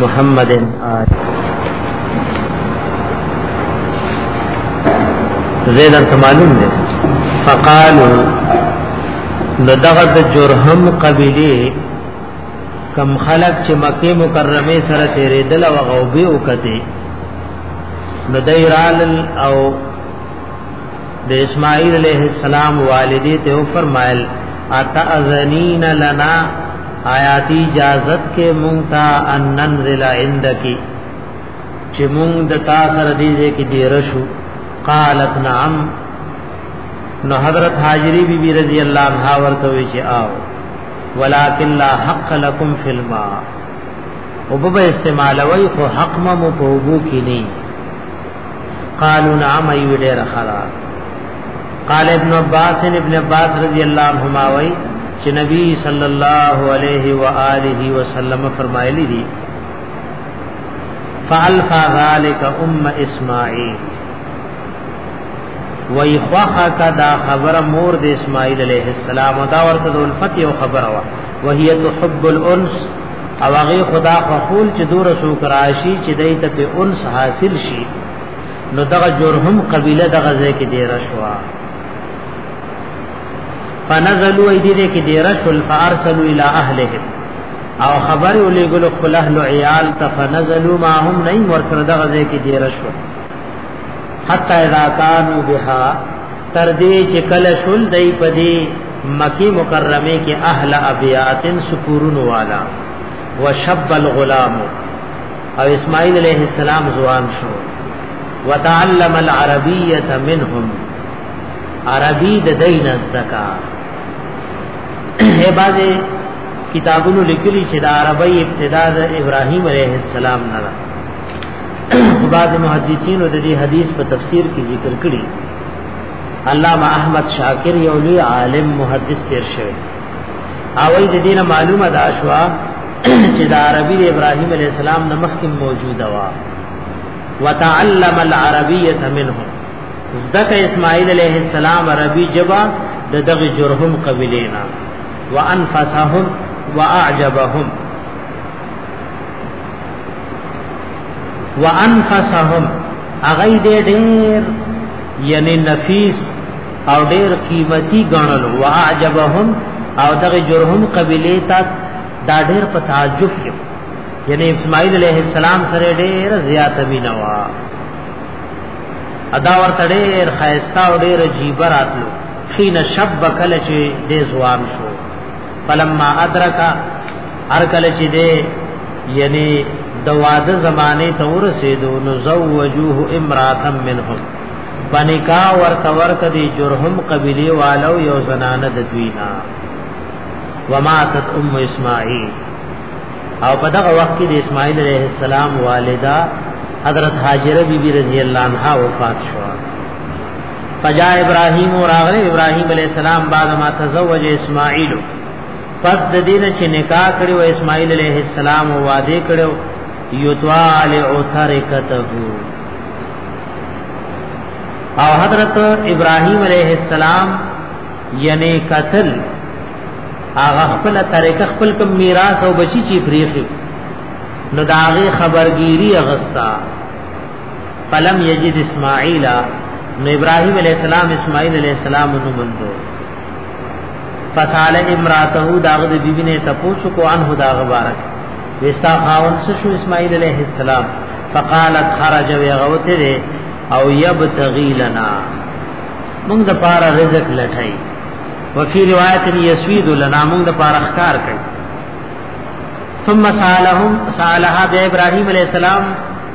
محمد آل زید ته معلوم دی فقالو نو دغه د جرهم قبيله کم خلق چې مکه مکرمه سره تیرېدل او غوبه وکته نو دایرال او د اسماعیل علیہ السلام والدی ته فرمایل اتاذنین لنا آیات اجازت کې مونږ ته ان ننزل عندك چې مونږ د تا سره دې کې دې رشو قالت نعم نو حضرت حاجری بی بی رضی اللہ عنہ ورته وی چې آو ولکن لا حق لكم فی الماء وبب استعمال وی خو حق مو په وګو کې نه قالوا نعم ای ډیر خرا قال ابن عباس ابن عباس رضی الله عنهما وای چې نبی صلی الله علیه و آله وسلم فرمایلی دي فالف ذلك ام اسماعیل وای خوخه کا دا خبره مور د اسماعیل علیه السلام دا ورته د الفت یو خبره وا وهیت حب الانس او هغه خدا خپل چې دور سو کراشي چې دای ته په انس حاصل شي نو دغه جرهم قبيله دغه ځای کې ډیر شوا فنزلوا ايدي دې کې ډیر شول فارسلوا الى اهلهم او خبر ولې ګل خپل اهل عيال تفنزلوا ما هم نه ورسره دغه ځای کې ډیر شوا حتی اذا کانو بها تر دې چې کله شول دای په دې مکی مکرمه کې اهل ابیاتن سکورون والا وشب الغلام او اسماعیل علیہ السلام زوان شو وتعلم العربیه منهم عربی د دین زدکا هه بازه کتابونو لیکلي چې د عربی ابتدا د ابراهیم علیه السلام نه بعض محدثین د دې حدیث په تفسیر کې ذکر کړی علامه احمد شاکر یو لوی عالم محدث تیر شوی او د دینه معلومه دا شو چې د عربي ابراهیم علی السلام د مخکې موجوده وا وتعلم العربیه منه زدک اسماعیل علیہ السلام عربی جبا د دغه جرهم قبلینا وانفسهم واعجبهم وانفسهم هغه دې ډېر یعنی نفیس او ډېر قیمتي ګڼل او عجبهم او دغه جرهم قبيله تا دا ډېر په تعجب کې یعنی اسماعیل علیہ السلام سره ډېر زیات مینه وا ادا ورته ډېر خیستا او ډېر عجیب راتلو خین شب کله چې دې ځوان شو فلما ادرک هر کله چې دی یعنی د واده زمانه ته ورسېدو نو زوجوه امراتم منهم بنکا ورته ورته دی جرهم قبلی والو یو زنانه د دوینا وماتت ام اسماعیل او په دغه وخت کې د اسماعیل علیه السلام والده حضرت هاجره بی بی رضی الله عنها وفات شوه فجاء ابراهيم راغله ابراهيم عليه السلام بعد ما تزوج اسماعيل پس د دینه چې نکاح کړو اسماعیل علیه السلام وعده کړو یطال اوترکته او حضرت ابراهیم علیه السلام یعنی قتل هغه خپل طریقه خپل کوم میراث او بچی چی پریخي نو داغه خبرګيري اغستا فلم یجد اسماعیل نو ابراهیم علیہ السلام اسماعیل علیہ السلام نو مندو فسال امراته داغه د بیبی نه تپوسو کو انه داغه بارک وستا خاون شو اسماعیل علیہ السلام فقالت خرج وغوته ده او یبتغی لنا موږ د پاره رزق لټای وفي روایت یسوید لنا موږ د پاره ښکار کړي ثم سالهم سالها د ابراهیم علیہ السلام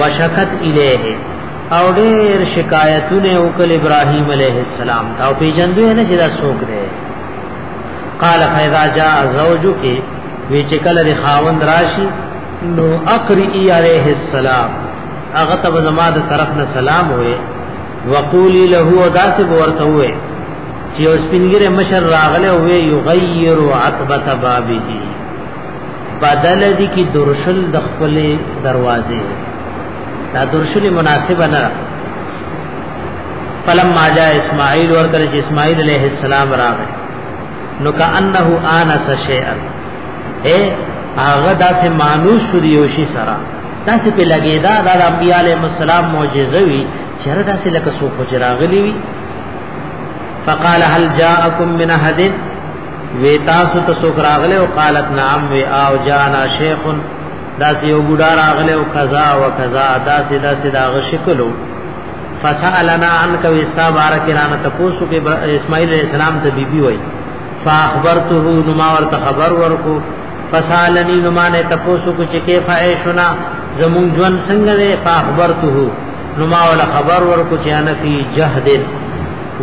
وشکت الیه او ډیر شکایتونه وکړ ابراهیم علیه السلام او پیجندوی نه چې دا څوک دی قال فاذا جاء زوجك وی چې کله د خاوند راشي نو اقرئی علیه السلام هغه ته زما د طرف نه سلام وې وقولی له ادا سے ورته وې چې اوس پنګره مشر راغله وې یغیر عتبه بابه بدل دي کی درشل د خپل دروازه دا درشل مناسب نه فلم ما جاء اسماعیل ورکل چې اسماعیل علیہ السلام راغی نو کانه انس شیئا اے هغه داسې مانوس شو دی یوشي سره داسې په لګیدا د انبیاء علیهم السلام معجزه وی چیرې داسې لکه سو خجراغلی وی فقال هل جاءکم من احد وی تاسو ته سوک راغله او قالت نعم وی او جانا شیخ دا سی یو بوډا راغله او قضا و قضا دا سی دا سی دا غشکلو فسالنا عنك وستا بارک رانا تاسو کې اسماعیل علیہ السلام ته بیبي وای فاخبرته نما ورته خبر ورکو فسالنی نما نه تاسو کو چې کیف عیشنا زمون جون څنګه ده فاخبرته نو ما ولا خبر ورکو چې انا فی جهد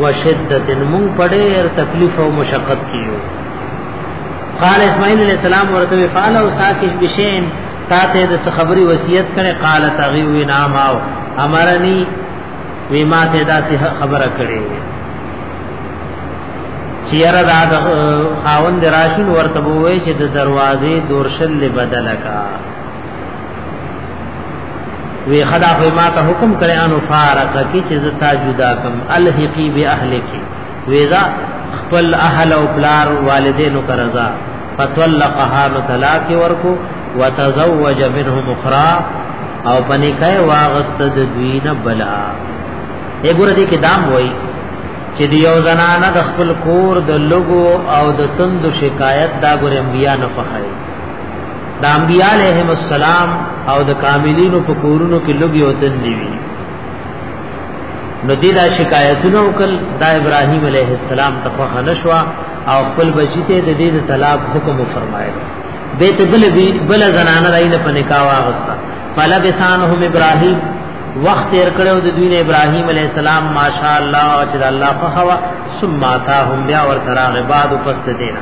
و شدت مون پډیر تکلیف او مشقت کیو قال اسماعیل علیہ السلام ورته فعل او ساکش بشین تا ته د خبري وصیت کړي قال تغي وی نام او امرني وی ما ته دا خبره کړي چیرې دا د خاوند راشن ورته وای چې د دروازې دورشل بدل کا وی خدا خو ما ته حکم کړی انو فارق کی چې زتا جدا کم الحقی به اهلک ویزا خپل اهل او بلار والدینو کرزا فطلقها نو طلاق ورکو وتزوج منهم اخرى او پنی کای واغست د دوی نه بلا اے ګور دې کې دام وای چې دی یو زنانه د خپل کور د لګو او د تند شکایت دا ګور انبیا نه فخای د انبیاء علیهم السلام او د کاملینو په کورونو کې لګي او تل دی وی نو دې دا شکایتونه وکړ دا ابراهیم علیه السلام ته خو نشوا او خپل بچی ته د دې د طلاق حکم فرمایل دې ته بل بل زنانه راینه په نکاح واغستا فلبسانهم ابراهیم وخت تیر کړو د دوی نه ابراهیم علی السلام ماشاءالله چې الله په هوا ثم اتاهم بیا ور تراغ بعد پس دینا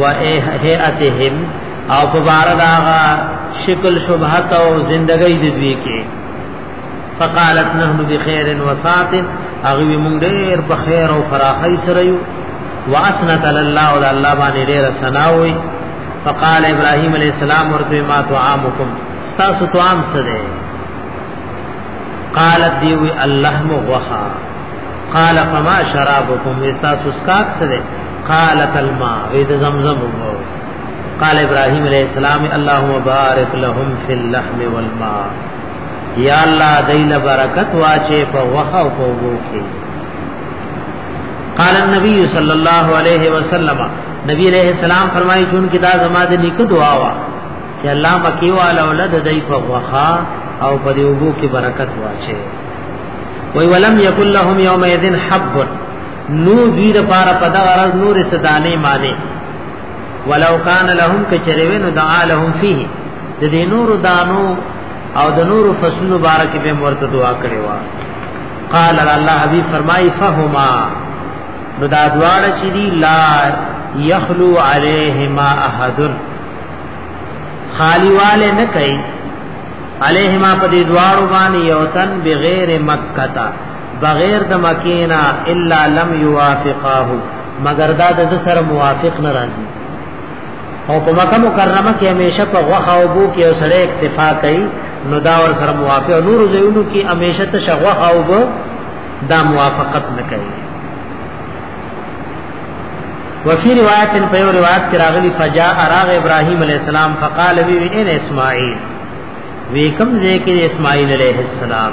و هيئتهم او په بار دا شکل شبهت او زندګۍ د دوی کې فقالت نحن بخير وسات اغوی مونږ ډېر په خیر او فراخی سره یو واسنت الله او الله باندې ډېر ثنا وي فقال ابراهيم عليه السلام ورته ما طعامكم تاسو طعام څه ده قالت دی وی اللهم غوها قال فما شرابكم تاسو سکات څه ده قالت الماء وید زمزم وو قال ابراهيم عليه السلام اللهم بارك لهم في اللحم والماء یا الله دیل برکت واچه په وخه او په وګو کې قال النبي صلى الله عليه وسلم نبی علیہ السلام فرمایي چون کې دا زما د نیک دعا وا چې الله مکی والا اولاد دای په وخا او په دې وګو کې برکت واچي وی ولم یکل لهم یوم اذن حب نو دوی د پاره په دغه راز نور صدانه مالې ولو کان لهم کچریو نو دعا لهم فيه د دې نور دانو او د نور فصلو بارک به مرته دعا کړې وا قال الله حبيب فرمای فهما نو دا دواړه چې دی لا يخلو عليهما احد خالی والے نه کوي عليهما په دې دواړو باندې یوتن بغیر مکه تا بغیر د مکینا الا لم يوافقه مگر دا د سره موافق نه راځي او په مکه مکرمه کې همیشه په غوخه او بو کې سره اکتفا کوي نو دا ور سره موافق نور زینو کې همیشه ته شغوه او بو دا موافقت نه کوي وفي روایت په یو روایت کې راغلي فجاء راغ ابراهيم عليه السلام فقال بي ان اسماعيل وی کوم ځای کې اسماعیل علیه السلام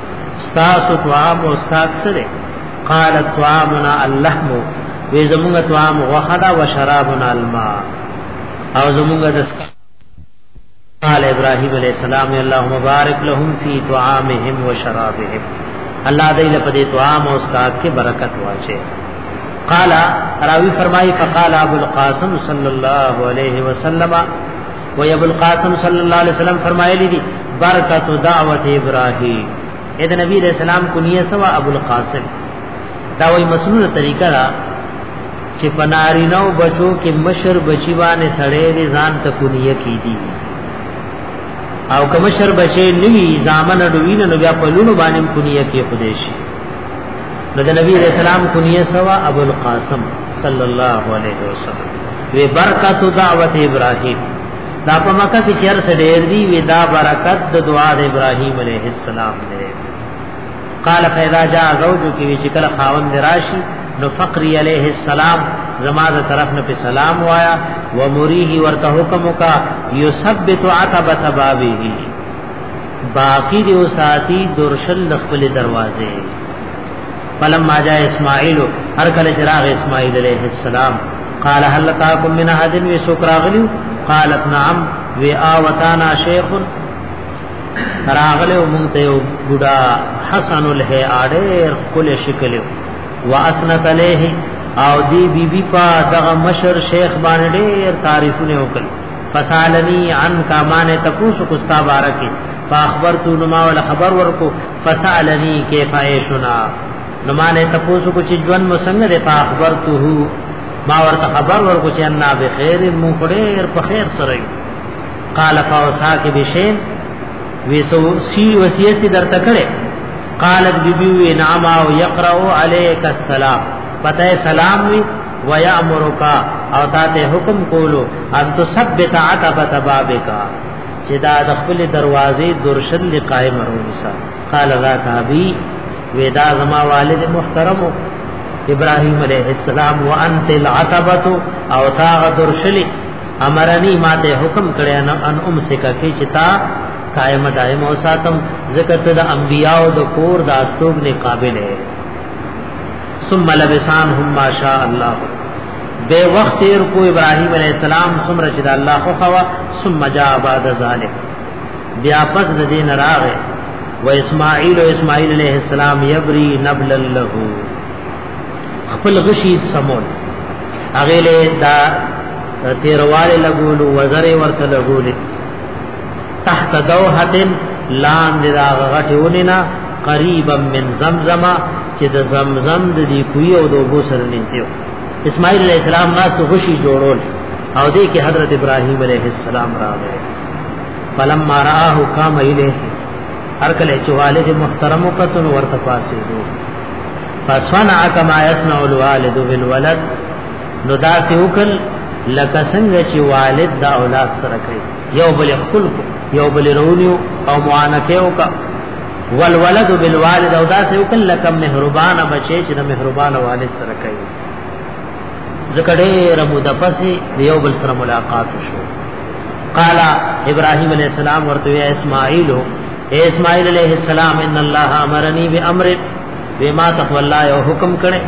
ستاسو طعام او استاد سره قال طعامنا اللحم وی زمونږ طعام غوخدا و شرابنا الماء او زمونږ د قال ابراهيم عليه السلام اللهم بارك لهم في طعامهم وشرابهم الله دې له پدې طعام او استاد کې برکت واچي قال راوي فرمایي فقال ابو القاسم صلى الله عليه وسلم وی ابو القاسم صلی الله علیه وسلم فرمایلی دی برکت دعوت ابراهیم اې د نبی رسول الله کنیه سوا ابو القاسم دا وی مسنونه طریقه را چې پناری نو بچو کې مشر بچی باندې سړې دي ځان ته کنیه کی دی او کمشر بچی نوی زامن ډوینه نو بیا په لونو باندې کنیه کې خدای شي نو د نبی علیہ السلام کنیه سوا ابو القاسم صلی الله علیه وسلم وی برکت دعوت ابراهیم دا په مکه کې چیر سره ډیر دی وی دا برکت د دعا د ابراهیم علیه السلام دی قال فاذا جاء زوجك وی چې کله خاوند راشي نو فقری علیہ السلام زما د طرف نه په سلام وایا و مریه ورته حکم کا یثبت عتبه بابه باقی دیو ساتی درشل خپل دروازه فلما جاء اسماعیل هر کله چراغ اسماعیل علیہ السلام قال هل لقاكم من احد وسكراغلو قالت نعم و اوتانا شیخ راغلو مونته یو بوډا حسن الهی اړیر کل شکل و اسنت علیه او دی بی بی پا دغه مشر شیخ باندې ډیر تعریفونه وکړي فسالنی عن کا مان تپوس کو ستا بارکی فاخبرت نما ول خبر ورکو فسالنی کیف عیشنا نما نه تپوس کو چې جون مسنګ ده فاخبرته ما ورته خبر ورکو چې ان بخیر مو خډیر په خیر سره قال فوسا کې بشین ویسو سی وصیت درته کړي قالت بیبی وی نعم او یقرأ علیک السلام پتہ سلام وی ويامرك او تا ته حکم کولو ان تثبت عتبه بابك چې دا د خپل دروازې درشل دی قائم ورونسا قال ذاك ابي ودا زما والد محترم ابراهيم عليه السلام وانت العتبه او تا درشل امرني ما ته حکم کړی ان امسکه کې چې تا قائم دائم او ساتم زکه ته د انبیاء او د کور د استوګ نه قابل ہے ثم لبسان هم ما شاء الله بے وقت تیر کو ابراہیم علیہ السلام ثم رشد اللہ خوخوا ثم جاء بعد ذلك بیا پس د دین راغه و اسماعیل و اسماعیل علیہ السلام یبری نبل له خپل غشی سمول هغه له دا تیرواله لګول وزر ورته لګول تحت دوحتن لان دا غټونه قریبا من زمزمه چې د زمزم د دې کوی او د وبو سره نږدې اسماعیل علیہ السلام ناس ته خوشي جوړول او دې کې حضرت ابراهیم علیہ السلام راغی فلم ما راه قام الیه هر کله چې والد محترم وکتن ورته پاسې دو فصنع کما یصنع الوالد بالولد نو دا سې وکړ لکه څنګه چې والد دا اولاد سره کوي یو بل خپل یو بل رونیو او معانکه وکړه والولد بالوالد او دا سه وکړ لکه مهربان بچي چې د مهربان والد سره کوي ذکر ډېر مو د پسې یو بل سره ملاقات شو قال ابراهيم عليه السلام ورته يا اسماعيل اے اسماعيل عليه السلام ان الله امرني بامر بما تقوى الله او حکم کړي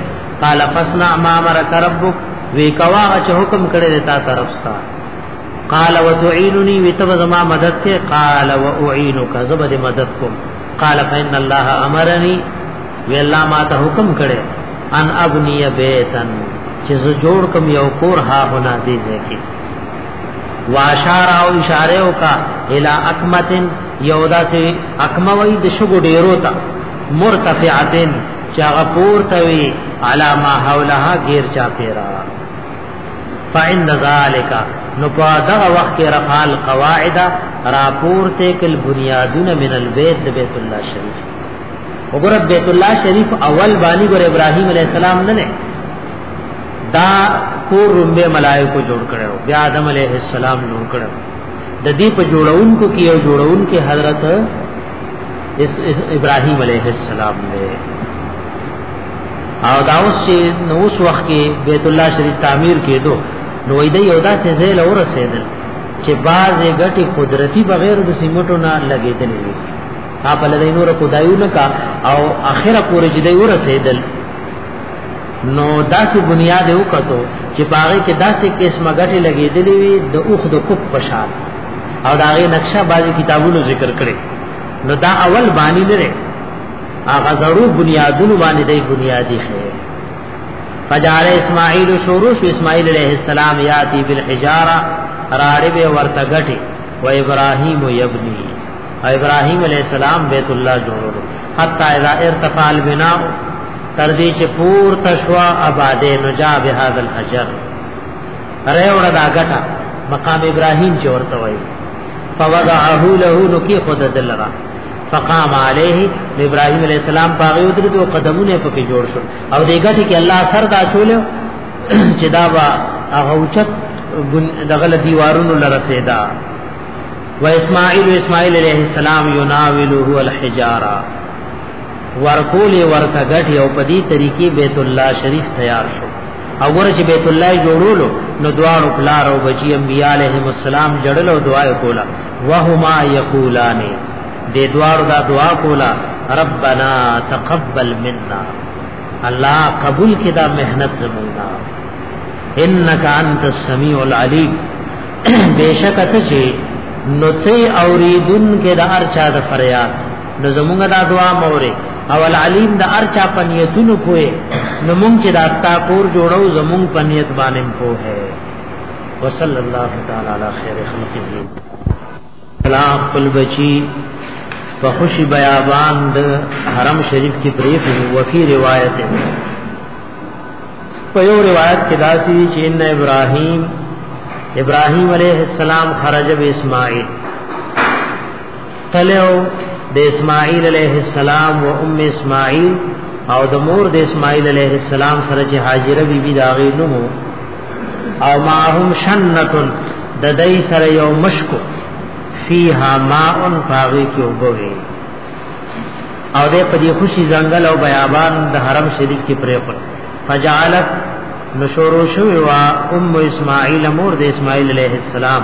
قال فصنع ما امرك ربك وی کوا چې حکم کړي تا طرف ستا قال وتعينني وتبزما مدد ته قال واعينك زبد مدد کوم قال فإن الله امرني وی الله ما ته حکم کړي ان ابني بيتن چې زه جوړ کوم یو کور ها هنا دي ځکه واشار او اشاره وکا الى اقمتن یودا سے اقمه وای د شګو ډیرو تا مرتفعتن چاغه پورته وی علامه حولها غیر چا پیرا فعند ذالک نو په دغه وخت کې رفال قواعد راپور ته کل بنیادون من البیت بیت الله شریف وګوره بیت الله شریف اول باندې ګور ابراهیم علی السلام نه نه دا کور رومبه ملائکو جوړ کړو بیا آدم علیه السلام جوړ کړو د دې په جوړونکو کې یو جوړونکو حضرت اس ابراهيم عليه السلام دی او دا اوس چې نو اوس وخت کې بیت الله شریف تعمیر کېدو نو وای دی یو داسې ځای له ورسېدل چې بعضې ګټې قدرتی بغیر د سیمټو نه لګېدلې وي هغه له نور خدایو نه کا او اخره پورې چې دی ورسېدل نو داسې بنیاد وکړو چې باغې کې داسې قسمه ګټې لګېدلې وي د اوخ د کوپ پشان او دا غي نقشه بعضی کتابونو ذکر کړي نو دا اول باندې لري هغه ضرور بنیادونو باندې دی بنیادی خیر فجعل اسماعیل شروع شو اسماعیل علیہ السلام یاتی بالحجارہ راڑب ورتگٹی و ابراہیم یبنی و ابراہیم علیہ السلام بیت اللہ جوڑو حتی اذا ارتفاع البناء تردی چه پور تشوا آبادے نجا بهذا الحجر رې وړه دا غټه مقام ابراهيم چې ورته وایي فوضعه له نو کې خود دلرا فقام عليه ابراهيم عليه السلام پاغه ودرته قدمونه پکې جوړ شو او دې غټه کې الله سر دا چولیو چې دا وا هغه اوچت دغه دیوارونو لرسیدا و اسماعیل اسماعیل علیہ السلام يناوله الحجاره ورکول ورته غټي او په دې طریقې بیت الله شریف تیار شو او ګوره چې بیت الله جوړولو نو دواړو پلار او بچی انبیاء علیهم السلام جړل او دعا کولا وهما یقولان دې دواړو دا دعا کولا ربنا تقبل منا الله قبول کې دا مهنت زمونږه انک انت السمیع العلیم بیشک ته چې نو ته اوریدن کې د ارچا د فریاد نو زمونږ دا دعا مورې او العلیم د ارچا پنیتونو کوی نو مونږ چې دا تا کور جوړو زمونږ پنیت باندې په هه وصلی الله تعالی علی خیر خلقه کلا خپل بچی په خوشی بیابان د حرم شریف کې پریف او فی روایت په یو روایت کې داسي چې ان ابراهیم ابراهیم علیه السلام خرج به اسماعیل تلو د اسماعیل علیه السلام و ام اسماعیل او د مور د اسماعیل علیه السلام سره چې هاجره بی بی دا غي نومو او معهم شنتن د دای سره یو مشکو فیها ماء فاغی کې وبوي او د پدی خوشي ځنګل او بیابان د حرم شریف کې پرې پر فجعلت نشورو شو وا ام اسماعیل مور د اسماعیل علیه السلام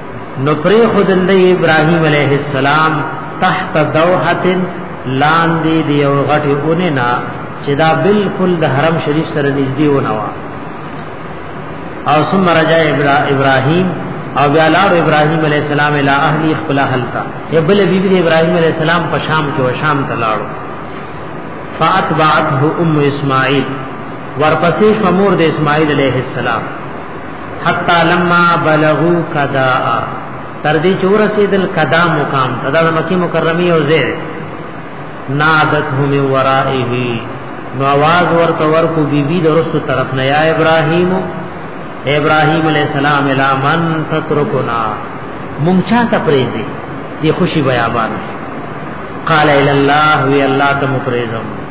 نو پری خدند ابراهیم علیه السلام تحت دوحه لاندې دی او غټه اونې نه چې دا بالکل د حرم شریف سره نږدې ونه وا او ثم رجا ابراهیم او بیا لار ابراهیم علیه السلام اله اهلی خپل حلتا یا بل بیبی بی ابراهیم علیه السلام په شام کې و شام ته لاړو فاتبعته ام اسماعیل ورپسې شمور د اسماعیل علیه السلام حتا لما بلغو کدا تر دې چې ورسېدل کدا مقام دا د مکی مکرمه او زه نادت هم ورائه نو आवाज ورته ورکو بیبي درستو طرف نه یا ابراهیم ابراهیم علی السلام الا من تترکنا مونږ چا ته پریزي دی خوشي بیابان قال الى الله وی الله تم پریزم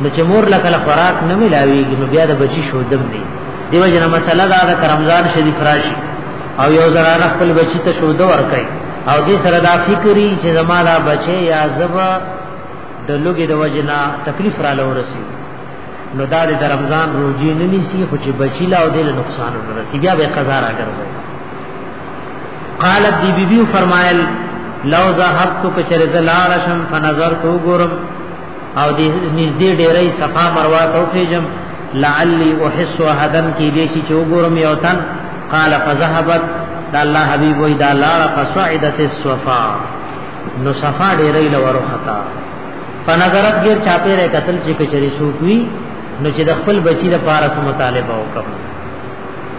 نو چې مور لکه خوراک نه ملاويږي نو بیا د بچی شو دم دی دیو جن مسله دا د رمضان شریف راشي او یو زرانه خپل بچی ته شو د ور کوي او دې سره دا فکرې چې زما دا بچي یا زبا د لوګي د وجنا تکلیف را لورسي نو دا د رمضان روزي نه نيسي خو چې بچی لا او دې له نقصان ورسي بیا به قضا راګرځي قالت دی بیبیو فرمایل لو ذهبت کچر زلال شم فنظرت وګورم او دې نږدې ډېرې صفا مروه ته پیجم لعلی احس وحدن کې دې شي چې وګورم یو تن قال فذهبت دا الله حبیب وی دا لار فصعدت الصفا نو صفا ډېرې لورو خطا فنظرت غیر چاپه رې قتل چې کچري سوکوي نو چې د خپل بچی د پارس مطالبه وکړه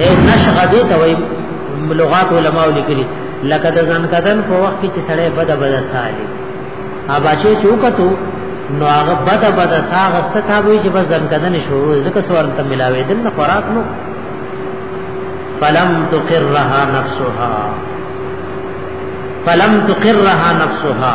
اے نشغه دې ته وای لغات علماء لیکلي لکه د ځان کدن په وخت کې چې سړی بده بده سالي ابا چې چوکتو نو هغه بده بده ساغست تا وی چې بس ځان کدن شروع ځکه سوال ته ملاوي دل نه خوراک نو فلم تقرها نفسها فلم تقرها نفسها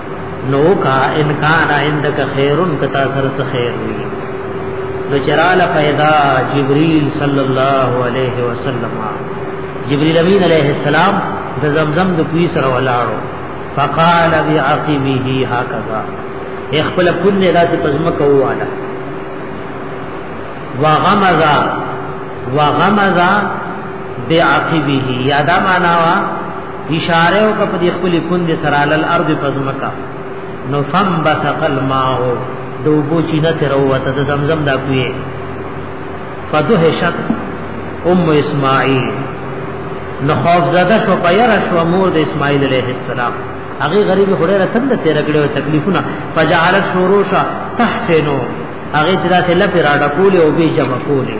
نو کا ان کان عندك خير کتا سر څه خیر وي نو چرال پیدا جبريل صلى الله عليه وسلم جبريل امين عليه السلام د زمزم د کوي سره ولاړو فقال بعقبه هكذا خپل کل نه داسې پزما کوواله وغمزا وغمزا بعقبه یادا معنا وا اشاره او په دې خپل کند سره علل ارض پزمکا نو فم بسق الماء دو بو چی نه تر وته د زمزم دا کوی فدهشت ام اسماعیل نو خوف زده شو پیر شو مور د اسماعیل علیہ السلام هغه غریب خوري رتن د تیر کړي او تکلیفونه فجعلت شوروشا تحتنو هغه ترا ته لپاره راډکول او به جمع کولې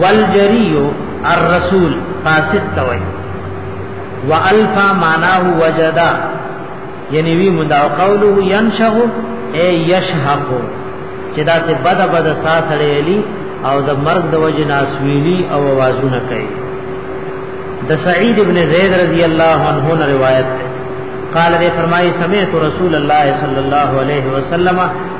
والجری الرسول فاسد توي والفا معناه وجدا یعنی وی مدا قوله ينشه اي يشهق چې دا ته بد بد ساسړې علي او د مرګ د وجه ناسویلی او आवाजونه کوي د سعید ابن زید رضی الله عنه نه روایت ده قال دې فرمایي سمعت رسول الله صلی الله علیه وسلم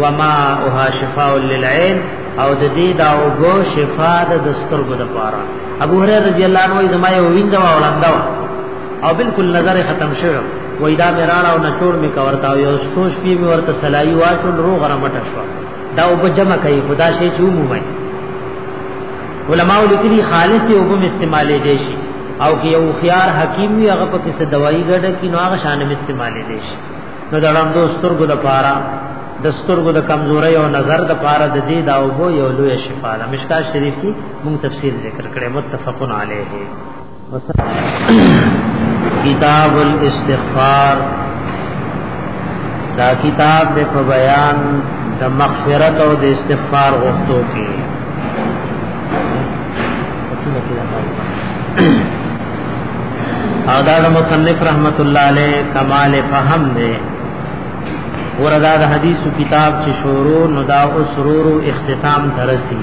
وما او شفاء للعين او د دې دا او غو شفا د دسترګو د پاره ابو هريره رضی الله عنه زما یو وینځه وړاندو او بالکل نظر ختم شو وای دا میراړه او نچور می کورتا او یو سوچ پی می ورته سلای واچو رو غرمټ شو دا او په جمع کوي خدا شي چې عمومي علماء لیکلي خالص او هم استعمالې دي شي او که یو خيار حکیم وي هغه په کیسه دوايي ګډه کې نو هغه شان استعمالې دي شي نو د ړندو سترګو د پاره د سترګو د کمزوري او نظر د پاره د دې دا وبو یو لوی شفا ده مشکا شریف کی مون تفصیل ذکر کړي متفقن علیه کتاب الاستغفار دا کتاب د په بیان د مغفرت او د استغفار غوښتو کې او دا د مصنف رحمت الله علیه کمال فهم دی وردا د حدیث کتاب چې شروع نو دا او سرور اختتام درسي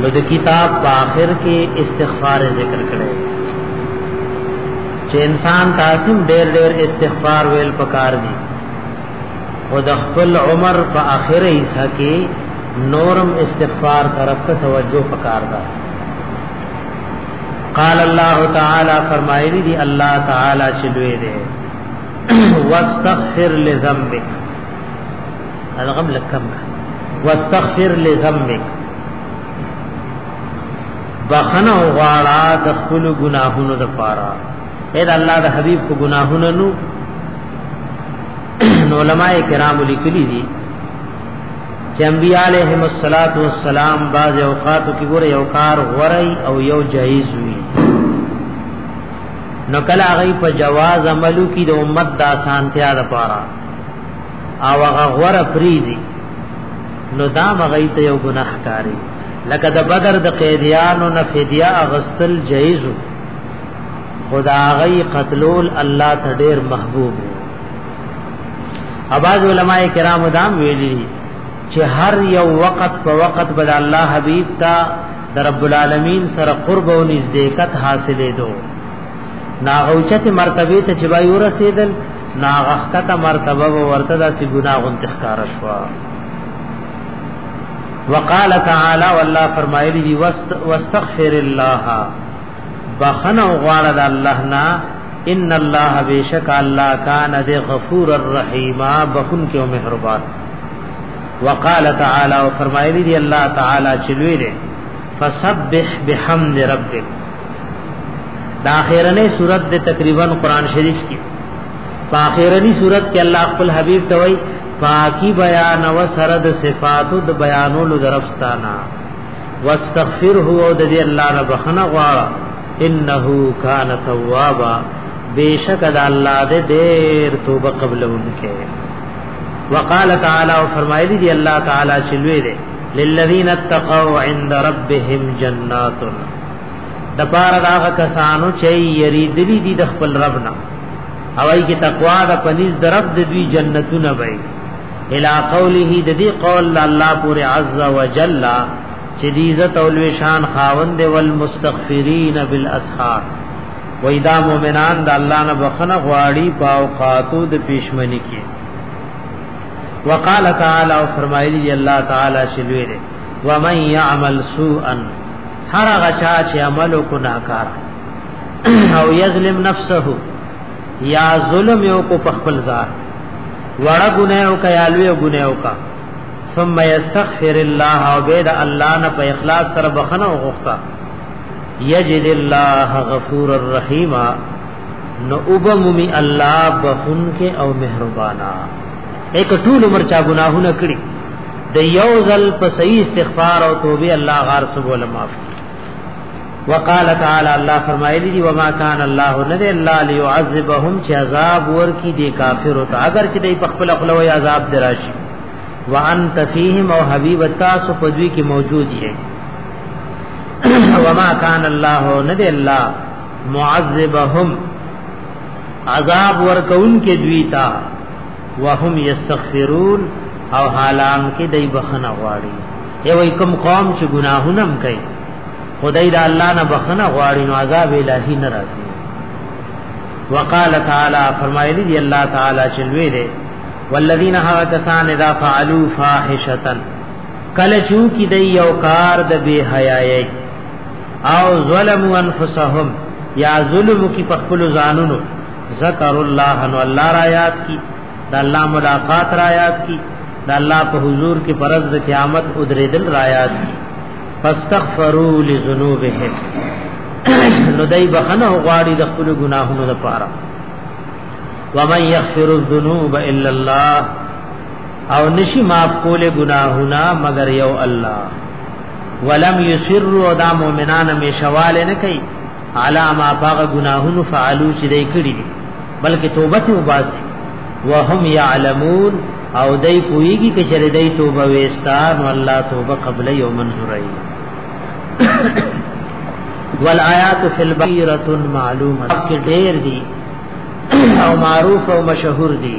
نو د کتاب په آخر کې استغفار ذکر کړي چې انسان تاسم ډېر ډېر استغفار ویل پکار دي او د خپل عمر په آخر حصہ کې نورم استغفار طرف ته توجه پکار ده قال الله تعالی فرمایلی دی الله تعالی چې لوی دی واستغفر لذنبک الغم لکم واستغفر لذنبک بخنه غواړه د خپل ګناهونو لپاره اې د الله د حبيب کو ګناهونو نو علماء کرام لیکلي دي چې انبیاء علیهم الصلاۃ والسلام بعض اوقاتو کې ګوره یو کار غوري او یو جایز وي نو کله هغه په جواز عملو کې د امت د اسانتیا لپاره او هغه غوره پریزي نو دا هغه ته یو ګناه کاری لکه د بدر د قیدیانو نه فدیه اغستل جایز خدا غي قتلول الله ته ډیر محبوب اباز علماء کرام دام ویلي چې هر یو وخت په وخت بل الله حبیب تا در رب العالمین سره قرب او نزدېکت حاصلې دو ناغوچت مرتبه ته چې وای ورسېدل ناغخت مرتبه ورته داسې ګناه غونته ښکار شوه وقال تعالی والله فرمایلی دی واستغفر الله بخنه غواړه د الله نه ان الله بیشک الله کان د غفور الرحیم بخون کې او مهربان وقال تعالی او فرمایلی دی الله تعالی چلوې دې فسبح بحمد ربک دا اخیرنه صورت د تقریبا قران شریف کې په اخیرنی صورت کې الله خپل حبیب ته وای پاکی بیان و سرد صفاتو د بیانولو درفستانا واستغفره او د دې الله نه بخنه غواړه انه کان توابا بیشک د الله دې ډېر توبه قبلونکې وقال تعالی او فرمایلی دی الله تعالی چې لوی دی للذین اتقوا عند ربهم جنات د پاره دا کسانو چې یری دلی دی د خپل رب نه او ای کی تقوا د پنځ درب د دوی جنتونه وای الى قوله د دې قول الله پورې عز وجل چې دې عزت او لوی شان خاوند والمستغفرین بالاسحار وای دا مؤمنان د الله نه بخنه غواړي په اوقاتو د پښمنی کې وقال تعالی او فرمایلی دی الله تعالی شلوی دی ومن يعمل سوءا هر غچا چې عمل کو ناکار او یظلم نفسه یا ظلم یو کو په خپل ځان وړه ګناه او کیا لوی ګناه او کا ثم یستغفر الله او بيد الله نه په اخلاص سره بخنه او غوښتا یجد الله غفور الرحیم نو وبمومی الله بخون کې او مهربانا ایک ټول عمر چا گناهونه کړی د یو ځل په صحیح استغفار او توبه الله غار سبول معاف کړي وقال تعالی الله فرمایلی دی وما کان الله ند الا ليعذبهم چې عذاب ورکی دی کافر او اگر چې دی په خپل خپل وی عذاب دراشي وانت فیهم او حبیب تاسو په دوی کې موجود یې وما کان الله ند الله معذبهم عذاب ورکون کې دوی ته وهم یستغفرون او حالان کې دای بخنه غواړي یو کوم قوم چې ګناهونه هم کوي خدای دا الله نه بخنه غواړي نو عذاب الهی نه راځي وقال تعالی فرمایلی دی الله تعالی چې لوی دی والذین ها کسان اذا فعلوا فاحشتا کله چو کی دی یو کار د بی حیاي او ظلموا انفسهم یا ظلم کی په خپل ځانونو ذکر الله نو الله را یاد کی دا الله ملاقات را یاد کی دا الله په حضور کې پرز د قیامت او درېدل را یاد کی فاستغفروا لذنوبهم نو دای بخنه غواړي د خپل ګناهونو لپاره ومن یغفر الذنوب الا الله او نشي معاف کول ګناهونه مگر یو الله ولم یسروا دا مؤمنان می شواله نه کوي علا ما باغ گناهونو فعلو چې دای کړی دي بلکې توبه ته وباسي وهم يعلمون او دای کویږي چې شر دای توبه وستا نو الله توبه قبل یوم منظورای والآیات فی البیرۃ معلومه کې ډېر دي او معروف او مشهور دي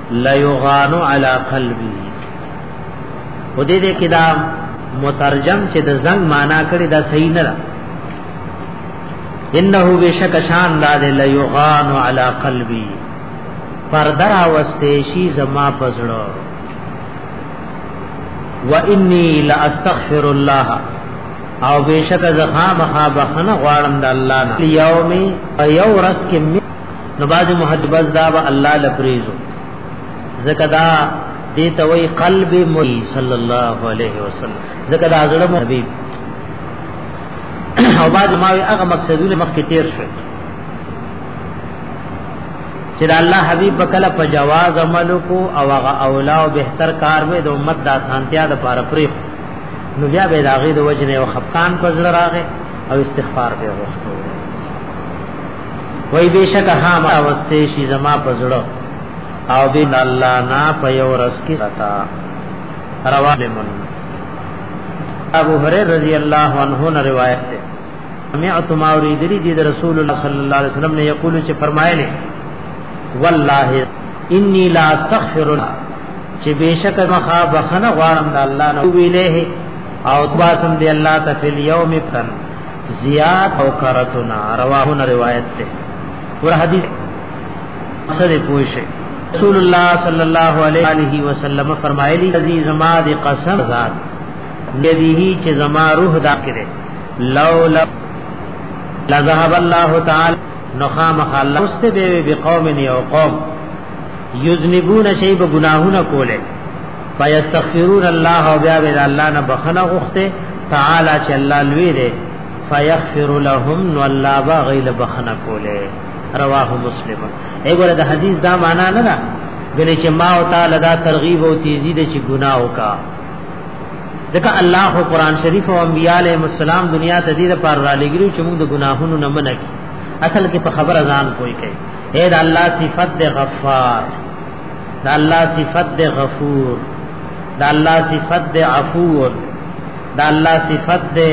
لا یغانو علی قلبی و دې دې کې دا مترجم چې د زنګ معنا کړي دا صحیح نه ده انه بشک شان دا دې لا یغانو علی قلبی پردر اوسته شي زما پزړو و انی لا استغفر الله او بشک زخام خا بخنه غواړم د الله نه یوم یو رس کې نو بعض محدبز دا به الله لپریزو ځکه دا دې ته وای قلب مری صلی الله علیه وسلم ځکه دا زړه حبیب او بعد ما هغه مقصدونه مخکې تیر شو چې دا الله حبیب بکله په جواز عمل کو او هغه اولا او بهتر کار وې د امت د اسانتیا د پاره پرې نو بیا به داغه د وجنه او خفقان پزړه راغې او استغفار به وغوښتو وای بشک ها ما واستې شي زما پزړو او بن الله نا په یو رس کې ستا روا لمن ابو هريره رضی الله عنه نے روایت ہے سمعت ما اوریدلی دی رسول الله صلی الله علیه وسلم نے یقول چې فرمایلی والله انی لا استغفر الله چې بشک مخا بخنه غواړم د الله نو ویله او تباسم دی الله تعالی یوم تن زیات او کرتنا رواهونه روایت ده ور حدیث سره پوه شي رسول الله صلی الله علیه وسلم فرمایلی ذی زما دی قسم ذات یذیه چې زما روح دا کړي لولا لذهب الله تعالی نخام خلق است به بقوم یو قوم یذنبون شی به گناهونه کوله فیستغفرون الله او بیا به الله نه بخنه غوښته تعالی چې الله لوی دی فیغفر لهم نو الله با غیل بخنه کوله رواه مسلم ایګوره د حدیث دا معنا نه ده غني چې ما او تعالی دا ترغیب او تیزی د چې ګناه وکا ځکه الله او قران شریف او انبیاء علیهم السلام دنیا ته دې پر را لګیو چې موږ د ګناهونو نه منکې اصل کې په خبره ځان کوی کوي اے دا الله صفت د غفار دا الله صفت دے غفور دا الله صفت دے عفو دا الله صفت دے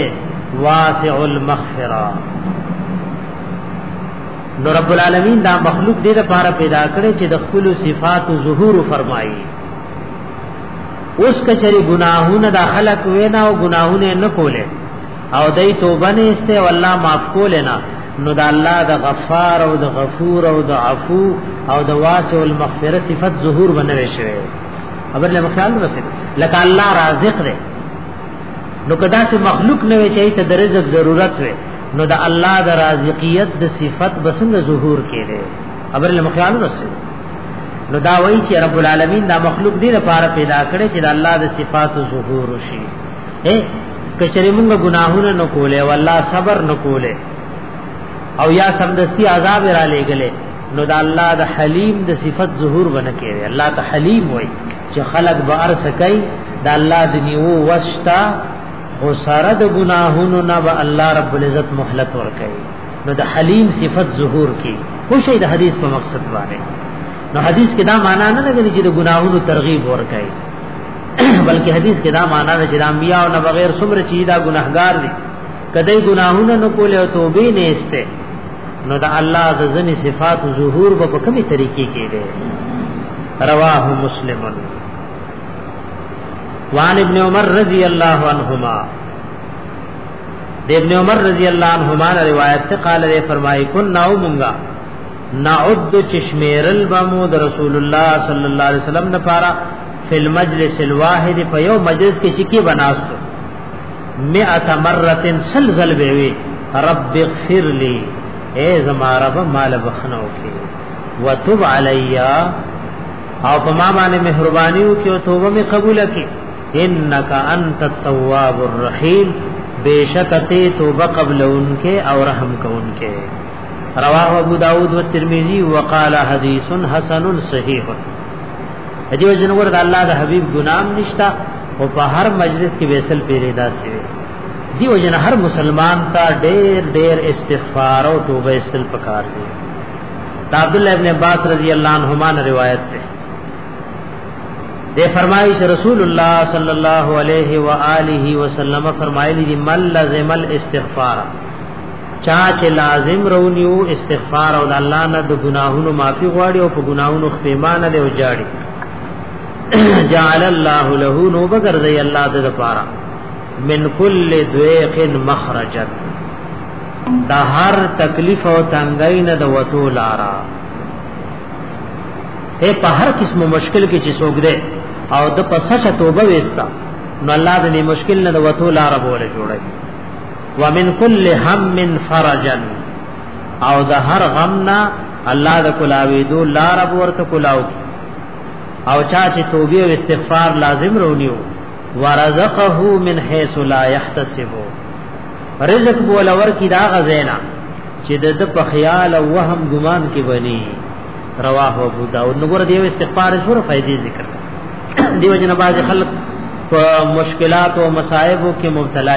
واسع المغفرہ نو رب العالمین دا مخلوق دې لپاره پیدا کړي چې د خپل صفات او ظهور فرمایي اوس کچري ګناهونه د خلق وینا او ګناهونه نه کوله او دای توبه نه استه او الله معاف کول نه نو د الله د غفار او د غفور او د عفو او د واسع المغفره صفت ظهور بنوي شوی خبر له مخال وسه لکه الله رازق دی نو کدا سه مخلوق نه وي چې ته د رزق ضرورت وي نو د الله د رازقیت د صفت بسنګ ظهور کړي خبر له مخال وسه نو دا وایي چې رب العالمین دا مخلوق دې لپاره پیدا کړي چې د الله د صفات ظهور شي اے کچری مونږ ګناهونه نه کولې والله صبر نه کولې او یا سمدستی عذاب را لېګلې نو دا الله د حلیم د صفت ظهور ونه کړي الله ته حلیم وای چې خلق به ارث کوي دا الله د نیو وستا او سره د ګناهونو نه به الله رب العزت مهلت ور کوي نو د حلیم صفت ظهور کی خو شي د حدیث په مقصد باندې نو حدیث کې دا معنا نه لګی چې د ګناهونو ترغیب ور کوي بلکې حدیث کې دا معنا ده چې انبیاء او نه بغیر څومره چې دا ګناهګار دي کدی ګناهونه نه کولې او توبه نه استه نو دا الله د ځنی صفات ظهور به په کومي طریقې کې ده رواه مسلم وان ابن عمر رضی الله عنهما د ابن عمر رضی الله عنهما روایت ته قال له فرمای کو نو مونږه نعد چشمیرل بمو د رسول الله صلی الله علیه وسلم لپاره فی المجلس الواحد په یو مجلس کې شکی بناست مئات مرتن سلزل به وی رب اغفر لی اے زما رب مال بخنو کې وتب علیا او په ما باندې مهرباني وکي او توبه می قبول کړي انک انت التواب الرحیم بیشکته توبه قبل انکه او رحم کونکه رواه ابو داود و ترمذی وقال حدیث حسن صحیح دیو جن ور د الله د حبیب ګنام نشتا او په هر مجلس کې ویسل پیری داسې وي دیو جن هر مسلمان ته ډېر ډېر استغفار او توبه استل پکار دی دا عبد الله ابن عباس رضی الله عنهما روایت ده دے فرمائش رسول اللہ صلی اللہ علیہ وآلہ وسلم فرمائے لی من لزم الاستغفار چا چې لازم رونیو استغفار او الله نه د ګناهونو معافي غواړي او په ګناهونو خپېمانه دی او جاړي جعل الله له نو بغیر دی الله د لپاره من کل ذیق مخرجا د هر تکلیف او تنګۍ نه د وتو لارا اے په هر قسم مشکل کې چې څوک دی او د پسچ توبه وستا نو الله دې مشکل نه د وتو لارا بوله جوړي ومن كل هم فرجا او د هر غم نه الله د کلاوی دو لار ورته کلاو او چا چې توبه او استغفار لازم رونیو ورزقه من حيث لا يحتسب رزق بول ور کی دا غزینا چې د په خیال او وهم ګمان کې بني رواه ابو داود نګور دیو استغفار سره فائدې ذکر دیو جن باز خلق په مشکلات او مصائب کې مبتلا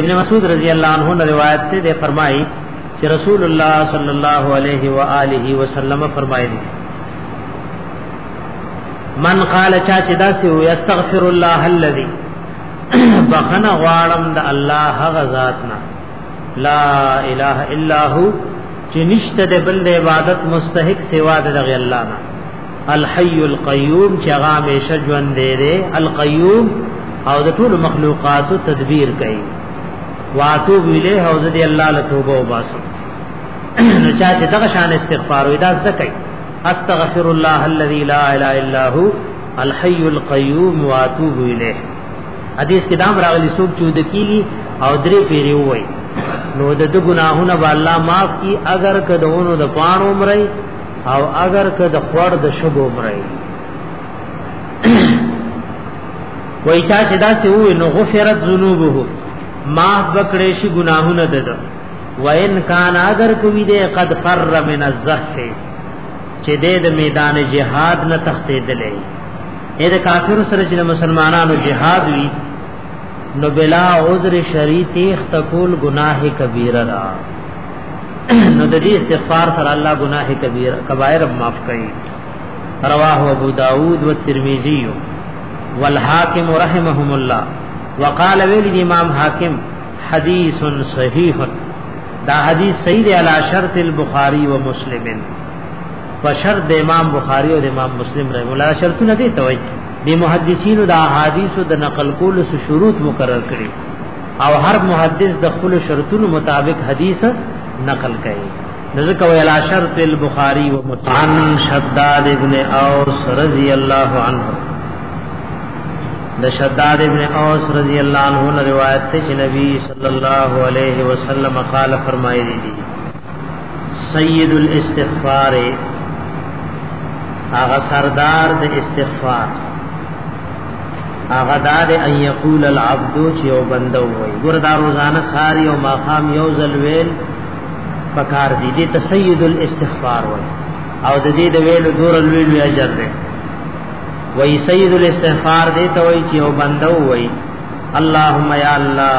ابن مسعود رضی الله عنه نے روایت سے دے فرمائی کہ رسول اللہ صلی اللہ علیہ وآلہ وسلم فرمائے دی من قال چا چې دا سی وي استغفر الله الذي بخنه غواړم د الله هغه ذات نه لا اله الا هو چې نشته د بل عبادت مستحق سوا د الله نه الحي القيوم چې هغه همیشه ژوند دی القيوم او د ټول مخلوقاتو تدبیر کوي واتو ویله او د الله له توبه وباسه نو چا چې دغه شان استغفار وې دا څه کوي استغفر الله الذي لا اله الا هو الحي القيوم واتوب اليه حدیث کې دام راغلی سوق چود کیږي او درې پیری وای نو د ګناهونه به الله معاف کی اگر کدهونو د پانو مرای او اگر که د خور د شګو برای وای چا چې دا څه وې نو غفرت ذنوبه ما بکړې شي ګناهونه ده وان کان اگر کوي دې قد فر من الزحف چې دې د میدان جهاد نه تختې دلې اې د کافر سره چې مسلمانانو جهاد وی نو بلا عذر شری تیخ تکول گناہ کبیره را نو د دې استغفار سره الله گناہ کبیره کبائر معاف کړي رواه ابو داود و ترمذی والحاکم رحمهم الله وقال ویل امام حاکم حدیث صحیح دا حدیث صحیح دی علی شرط البخاری و مسلمن فشرط امام بخاری او امام مسلم رحم الله شرطونه دي توجه د محدثینو د احادیثو د نقل کولو سو شروط مقرر کړي او هر محدث د خپل شرطونو مطابق حدیث نقل کوي ذکر ویل شرط البخاری و متعن شداد ابن اوس رضی الله عنه د شداد ابن اوس رضی الله عنه روایت ته چې نبی صلی الله علیه وسلم قال فرمایلی دي سید الاستغفار هغه سردار د استغفار هغه دار ان یقول العبد چې او بنده وي ګور دا روزانه ساری او ماقام یو ځل ویل پکار دي دې تسید الاستغفار وي او د دې د ویلو دور لوی لوی اجر دی وای سید الاستغفار دې ته وای چې او بنده وي اللهم یا الله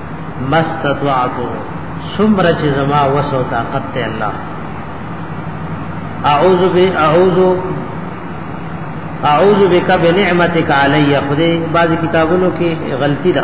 مستطاعتو سمر چې زما وسو طاقت ته الله اعوذ بی اعوذ اعوذ بک بنعمتک علی خدای بعض کتابونو کې غلطی ده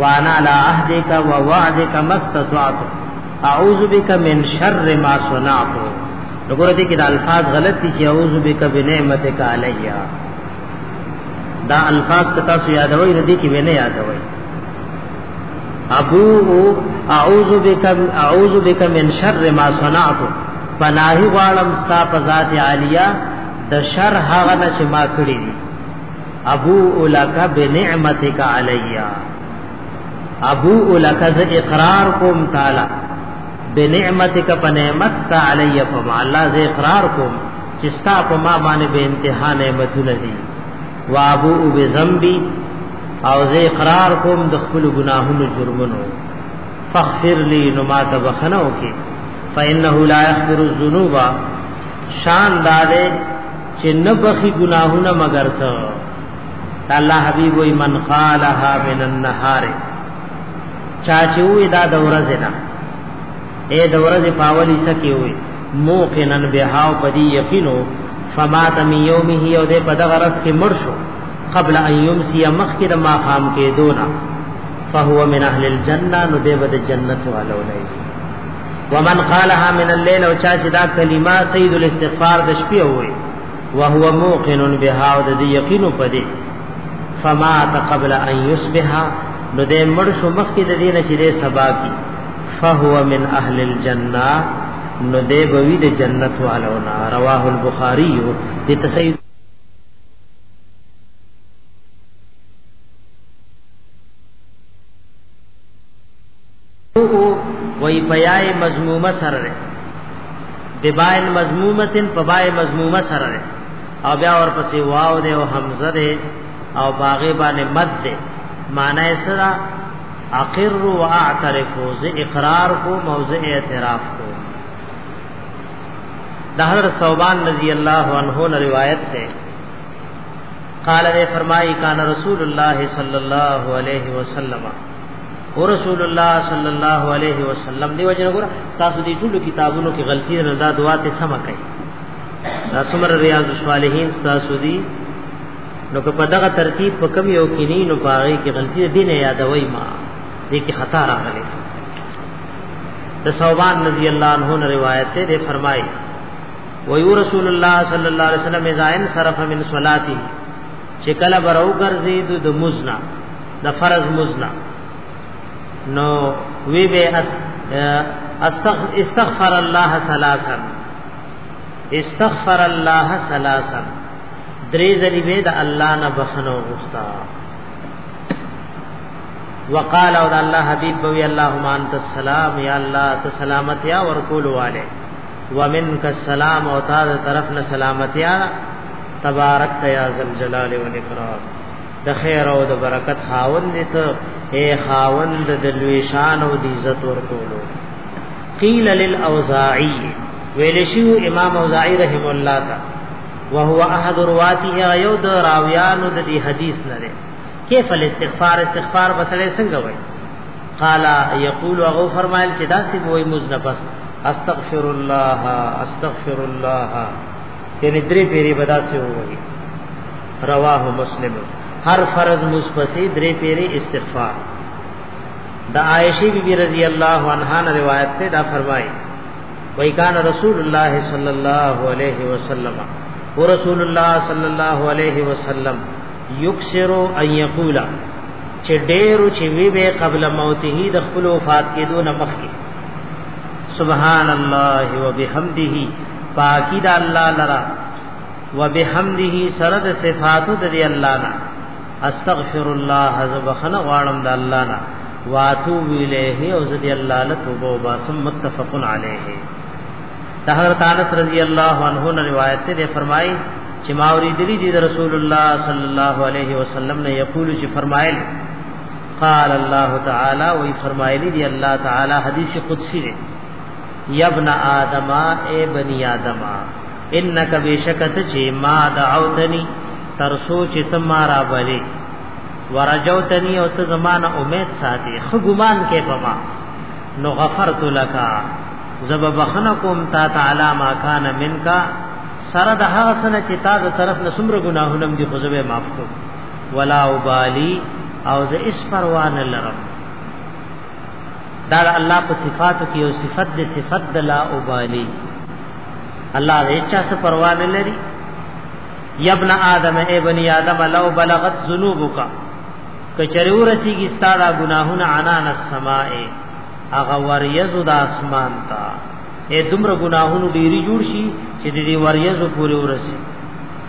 وانا لا عهدك ووعدك ما استطعت اعوذ بك من شر ما صنعت وګوره دې کې د الفاظ غلط دي چې اعوذ بك بنعمتك عليا دا الفاظ کتا سو یادوي ردی کې وینه یادوي ابو اعوذ بك اعوذ بك من شر ما صنعت پناهي غالم ستا په ذات عالیه د شر هغه چې ما کړی دي ابو اولک بنعمتک علیا ابو اولک ز اقرار کوم تعالی بنعمتک په نعمت تا علی فما الله ز اقرار کوم چې ستا په ما باندې به انتها نعمتونه دي وا ابو بذنبی او ز اقرار کوم د خپل ګناهونو جرمونو فاغفر لي نو ما ته بخنه وکي فانه لا يغفر الذنوب شان داده چې نه بخي ګناهونه مگر ته الله حبيب وي من قالها من النهار چا چې وې دا د ورځې نه اے د ورځې پاولي سکه وي موقنا بهاو پدی یقینو فمات من یومه یو دې په دغه رس کې مړ شو قبل ان یمسی مخ کې د ما خام کې دونا فهو من اهل الجنه نو دې بد جنت والو نه ومن قالها من الليل او چا چې دا کلمه سید الاستغفار د شپې وې وهو موقن بها او د یقین په دې فما قبل ان يصبح نو دې مړ شو مخکې د دې نشي دې سبا کی فهو من اهل الجنه نو دې بوي د جنت والو نا رواه البخاری دې تسید وی پیای مضمومه سره ده ببائن مضمومتن پبای مضمومه سره ده او بیا ورپسې واو ده او حمزه ده او باغې باندې مد ده معنی سره اقر و اعترف ز اقرار کو موضع اعتراف کو د حضرت ثوبان رضی الله عنه نے روایت ہے قال نے فرمائی کان رسول اللہ صلی اللہ علیہ وسلم او رسول الله صلی الله علیه وسلم دی وجه وګوره تاسو دې ټول کتابونو کې غلطي نه دا دعا ته سم کوي دا سمر ریاض الصالحین تاسو دې نو که په دغه ترتیب په کم یو کې نه نو پاره کې غلطي دې نه یادوي ما دې کې خطا راغلي د صوبان رضی الله عنه نے روایت ته دے فرمائی و یو رسول الله صلی الله علیه وسلم اذا انصرف من صلاتی چې کله برو ګرځید د مزنا د فرض مزنا نو وی به استغفر الله ثلاثا استغفر الله ثلاثا درې ځلې به د الله نه بخنه وغوښتا وقال او الله حبيب بوي اللهم انت السلام يا الله ته سلامتيا ورکول والے ومنك السلام او تعالی طرف نه سلامتيا تبارک یا ذل جلال و الاکرام د خیر او د برکت خاوند دې ته اے خاوند د لوی شان او د عزت ورکولو قیل للاوزاعی ویل شو امام اوزاعی رحم الله تا وهو احد رواته یو د راویانو د دې حدیث نه ده کیف الاستغفار استغفار بسړې څنګه وای قال یقول او فرمایل چې دا سی وای مزنبس استغفر الله استغفر الله یعنی درې پیری بداسه ووي رواه مسلم هر فرض مصفسی درې پیری استغفار دا عائشہ بی بی رضی اللہ عنہا نے روایت سے دا فرمائی وہی کان رسول اللہ صلی اللہ علیہ وسلم وہ رسول اللہ صلی اللہ علیہ وسلم یکسر ان یقول چې ډېرو چې وی به قبل موته د خپل وفات کېدو نه مخکې سبحان الله وبحمده پاکی دا الله لرا وبحمده سرد صفات د دی الله نا استغفر الله زبخنه غواړم د الله نا واتو ویله او زدی الله له توبه واسم متفق علیه د حضرت انس رضی الله عنه نے روایت سے فرمائی چې ما اوریدلی دی رسول الله صلی الله علیه وسلم نے یقول چې فرمایل قال الله تعالی وی فرمایلی دی الله تعالی حدیث قدسی دی یبن آدم اے بنی آدم انک بیشکت چی ما دعوتنی تر سوچ تما را بلی ورجوتنی او ته زمانہ امید ساتي خو ګمان کې پما نو غفرت لك زب بخنکم تا تعالی ما کان منکا سره د هغه سره چې تا د طرف نه څومره ګناهونه دي خو زبې معاف کو ولا وبالي او زه اس پروا نه لرم دا د الله په صفاتو کې یو صفت د صفت د لا اوبالی الله دې چا څه پروا نه لري یبن آدم ای بنی آدم لو بلغت ذنوبک کچرو رسیږي ستاره ګناهونه عنان السماء هغه وریزو د اسمان ته اے دومره ګناهونو ډیری جوړ شي چې د دې وریزو پورې ورسي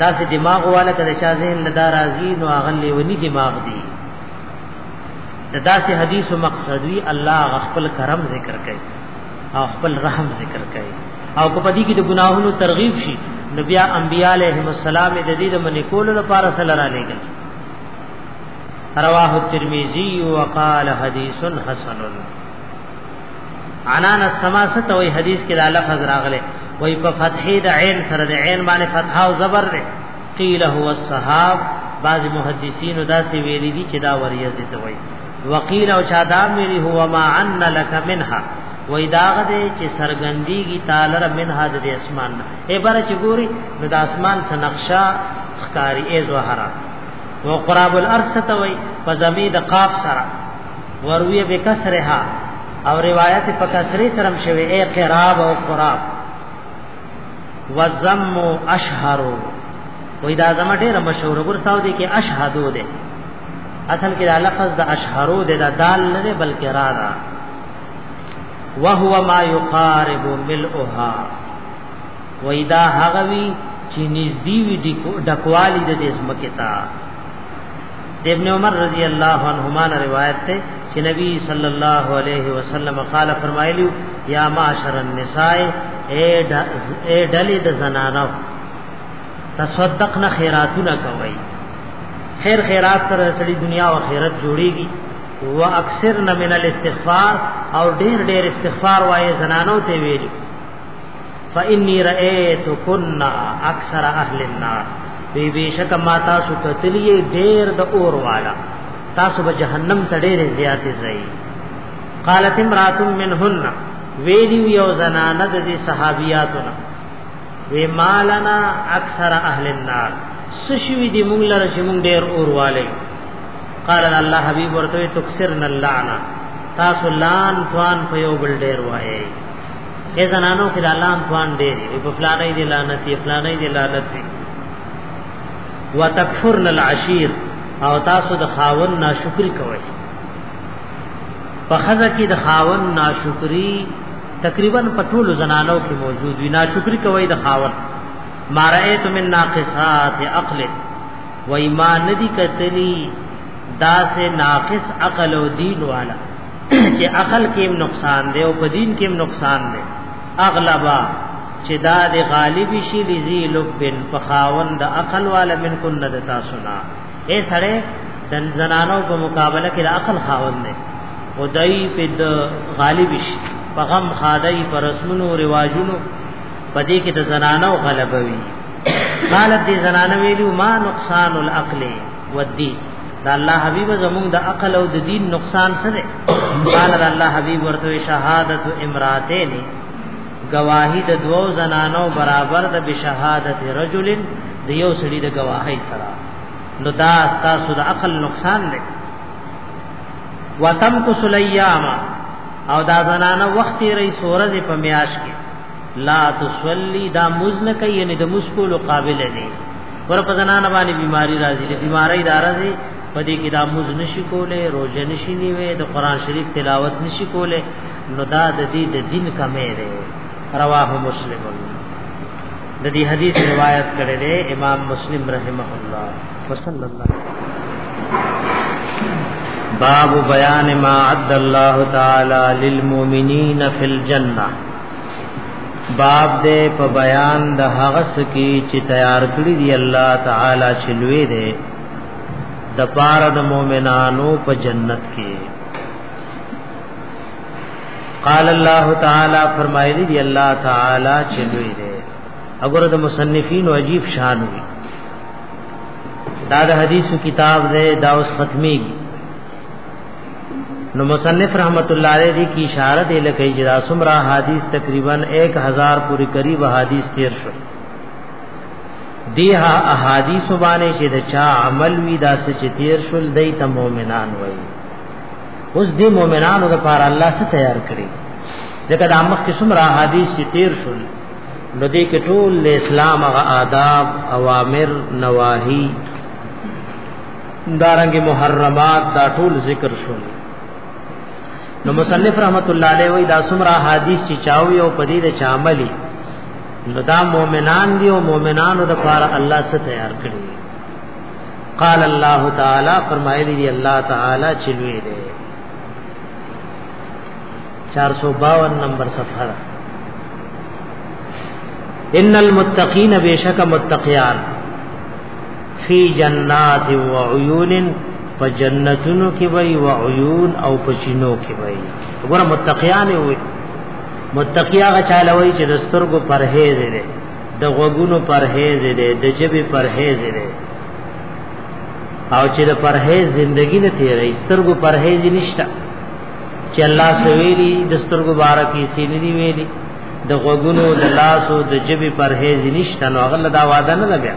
دا سه دماغ والا کله چا ذهن لدا راضی نو هغه لیونی دماغ دی دا داسې حدیث او مقصد وی الله خپل کرم ذکر کوي او خپل رحم ذکر کوي او کو پدی کې د ګناهونو ترغیب شي نبی انبیاء علیهم السلام د دې د منې کولو لپاره سره را لېږل رواه الترمذی وقال حدیث حسن عنان السما ستوي حدیث کې دا لفظ راغله وای په فتحې د عین سره د عین باندې فتح او زبر دی قیل هو الصحاب بعض محدثین دا سی ویل دي چې دا وریه دي وای وقیل او شادام ویلی هو ما ان لك منها وای داغ دې چې سرګندی کی تعالی رب منها د اسمان نه اے بار چې ګوري نو د اسمان څخه نقشا خکاری ای زوهرا وقراب الارض ستوي په زمید قاف سره وروی بکسرها او روایت په کسری سره شوی اے قراب او قراب وزم اشهر وې دا زما ډېر مشهور ګور ساو دي کې اشهدو ده اصل کې دا لفظ د اشهرو ده دا دال نه ده بلکې را ده وهو ما يقارب ملؤها وې دا هغه وی چې نږدې وي ډکوالی د دې زمکه تا د ابن عمر رضی الله عنهما روایت ته چې نبی صلی الله علیه وسلم قال فرمایلی یا معاشر النساء اے ډلې د زنانو تصدقنا خیراتونه کوي خیر خیرات سره سړي دنیا او آخرت جوړيږي و اکثر من الاستغفار او ډیر ډیر استغفار وایي زنانو ته ویلي فإني رأيت كنا أكثر أهل النار وی بیشک ما تاسو کتلی ډیر د اور والا تاسو به جهنم ته ډیر زیات ځای قالت امرات منهن ویلی یو زنانه د دې صحابیاتو نه وی مالنا اکثر اهل النار سشوی دی مونږ لره چې مونږ ډیر اور والے قال الله حبیب ورته تکسرن اللعنه تاسو لان توان په یو بل ډیر وایي اے زنانو کې د الله امتحان دی په فلانه دی لعنت دی فلانه دی لعنت دی وتکفرن العشیر او تاسو د خاون ناشکری کوئ په خزه کې د خاون ناشکری تقریبا په ټولو زنانو کې موجود وي ناشکری کوي د خاون مارایت من ناقصات عقل و ایمان ندی کتلی دا سے ناقص عقل و دین والا چې عقل کې نقصان دی او په دین کې نقصان دی اغلبا چې دا د غالب شي لذي لبن په خاوند د عقل والا من کو نه دتا سنا اے سره د زنانو په مقابله کې د عقل خاوند دی او دای په د غالب شي په غم خادای پر رسمونو رواجونو پدې کې د زنانو غلبوي قالت دي زنانه ویلو ما نقصان العقل والدين دا الله حبيب زمون د عقل او د دین نقصان څه دی قال الله حبيب ورته شهادت امراتين گواہی د دوو زنانو برابر د بشهادت رجل د یو سړي د گواهی سره نو دا تاسو د عقل نقصان دی وتم کو سلیاما او دا زنانه وخت ری سورز په میاش کې لا تصلي دا مزن کوي یعنی د مسکول قابل دی ور په زنان باندې بیماری راځي د بیماری دا راځي په دې کې دا مز نشي کوله روزه نشي نیوي د قران شریف تلاوت نشي کوله نو دا د دې د دین کمې دی رواه مسلم د دې حدیث روایت کړی دی امام مسلم رحمه الله وصلی الله باب بیان ما عد الله تعالی للمؤمنین فی الجنه باب دې په بیان د هغه سکی چې تیار کړی دی الله تعالی چې لوی دی د پاره د مؤمنانو په جنت کې قال الله تعالی فرمایلی دی الله تعالی چې لوی دی وګوره د مصنفین عجیب شان وی دا د حدیثو کتاب دی دا اوس ختميږي نو مصنف رحمت الله علیه دی کی اشاره دی لکه اجرا سمرا حدیث تقریبا 1000 پوری قریب حدیث تیر شو دیها احادیث باندې چې د چا عمل وی دا چې تیر شول دی ته مؤمنان وای اوس دی مؤمنانو لپاره الله څه تیار کړی ځکه د امخ کې سمرا حدیث چې تیر شول نو دې کې ټول اسلام غ آداب اوامر نواهی دارنګ محرمات دا ټول ذکر شو نو مصنف رحمت الله علیه وی دا سمرا حدیث چې چاوي او پدې د چاملی نو دا مؤمنان دی او مؤمنانو د پاره الله څخه تیار کړی قال الله تعالی فرمایلی دی الله تعالی چلوې دی 452 نمبر صفحه ان المتقین بیشک متقیان فی جنات و عیون په جنتونو کې وي و عیون او په چینو کې وي وګوره متقیان وي متقیا غچاله وي چې د سترګو پرهیز لري د غوګونو پرهیز لري د جبې پرهیز لري او چې د پرهیز زندگی نه تیرې سترګو پرهیز نشته چې الله سویلی د سترګو بارکی سینې ویلي د غوګونو د لاسو د جبې پرهیز نشته نو غل دا وعده نه لګیا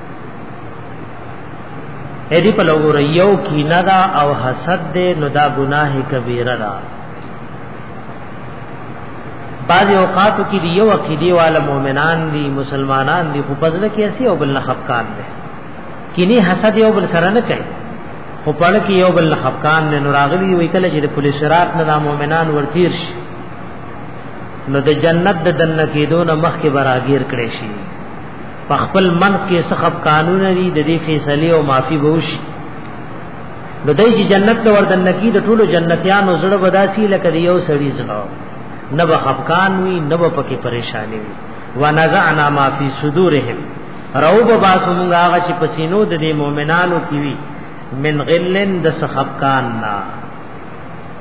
اې دې په لوګو یو کینه دا او حسد دې نو دا ګناه کبیره ده بعض اوقاتو کې دی یو عقیدی والا مؤمنان دي مسلمانان دي خو پزله کې اسی او بل خفقان دي کینی حسد یو بل سره نه کوي خو پړ کې یو بل خفقان نه نوراغلی وی کله چې د پولیس رات نه مؤمنان ورتیر شي نو د جنت د دنه کېدو نه مخکې براګیر کړي شي په خپل منځ کې سخب قانون لري د دې فیصله او معافي بوش نو دای چې جنت ته وردن کی د ټولو جنتیانو زړه بداسي لکه یو سړی زړه نه به خفقان وي نه به پکې پریشانی وي ونزعنا ما فی صدورهم روب باسمغه هغه چې پسینو د دې مؤمنانو کی وی من غلن د سخفقان نه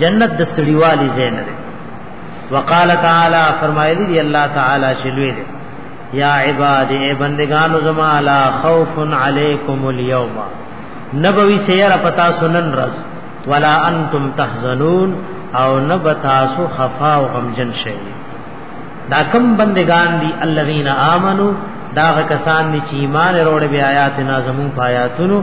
جنت د سړیوالي ځای نه دی وقال تعالی فرمایلی دی الله تعالی شلوی دی یا عباد ای بندگانو زما لا خوف علیکم اليوم نبوی سیر پتا سنن رس ولا انتم تحزنون او نبتاسو خفا او غمجن شئ دا کم بندگان دی الذین آمنو دا کسان چې ایمان وروړي بیا آیات نازمون پایاتونو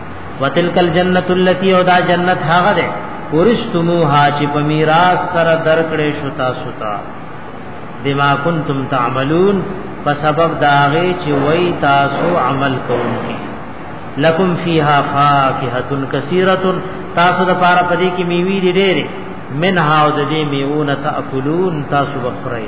وتلک الجنت التي او دا جنت هغه ده ورستموها چې په میراث سره درکړې شو تاسو ته بما کنتم تعملون په سبب داغه چې وای تاسو عمل کوونکی لکم فیها فاکهه کثیره تاسو د پاره پدې کې میوي ډېرې منها او د دې میوونه تاکلون تاسو بخورئ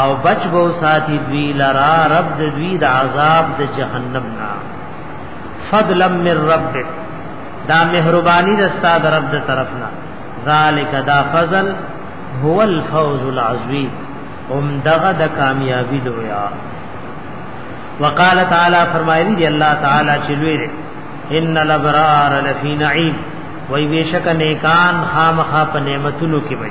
او بچ بو ساتي دوی لرا رب د دوی د عذاب د جهنم نا فضلا من رب دا مهرباني د استاد رب د طرفنا ذالک دا فضل هو الفوز العظیم هم دغه د کامیابی لویا وقال تعالی فرمایلی دی الله تعالی چې لوی دی ان الابرار لفی نعیم وای بشک نیکان خامخا په نعمتونو کې وای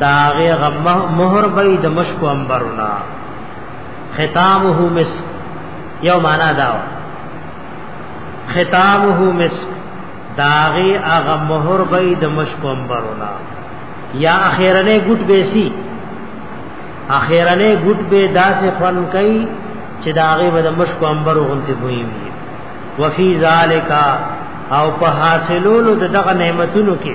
داغه غمه مہر بی د مشک انبرنا ختامه مسک یو معنا دا ختامه مسک داغه هغه مہر بی د مشک انبرنا یا اخیرنه ګټ بیسی اخیرنه ګټ به داسې فن کوي چې داغه به د مشک انبر غونته بوي وي وفي ذالک او په حاصلولو دغه نعمتونو کې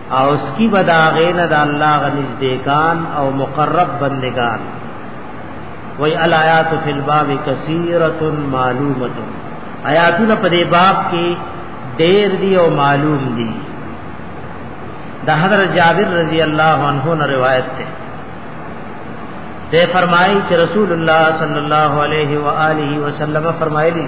او اس کی بداغین د الله غنزدېکان او مقرب بندگان وای الایات فی الباب کثیرۃ معلومه آیاتونه په دې باب کې ډېر دی او معلوم دی د حضرت جابر رضی الله عنه نه روایت ده ده فرمایي چې رسول الله صلی الله علیه و آله وسلم فرمایلی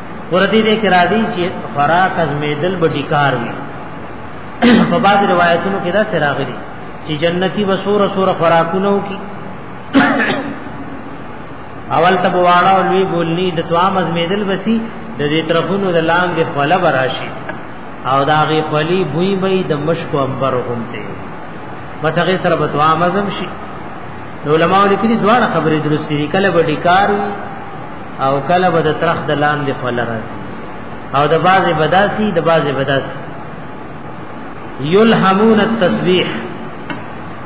وردی دې کې راځي چې خوراک از میدل به ډیکار وي په بعض روایتونو کې دا سره راغلي چې جنتی وسوره سوره خوراکونه وکي اول ته بواړه او لوی بولنی د توام از میدل وسی د دې طرفونو د لام د خلا براشي او دا غي خلی بوئی بوئی د مشک انبر هم ته متغه سره به توام ازم شي علماء لیکلي دواړه خبرې درستې کله به ډیکار وي او کله به د ترخ د لاندې خو لرز او د باز بداسي د باز بداس یلهمون التسبیح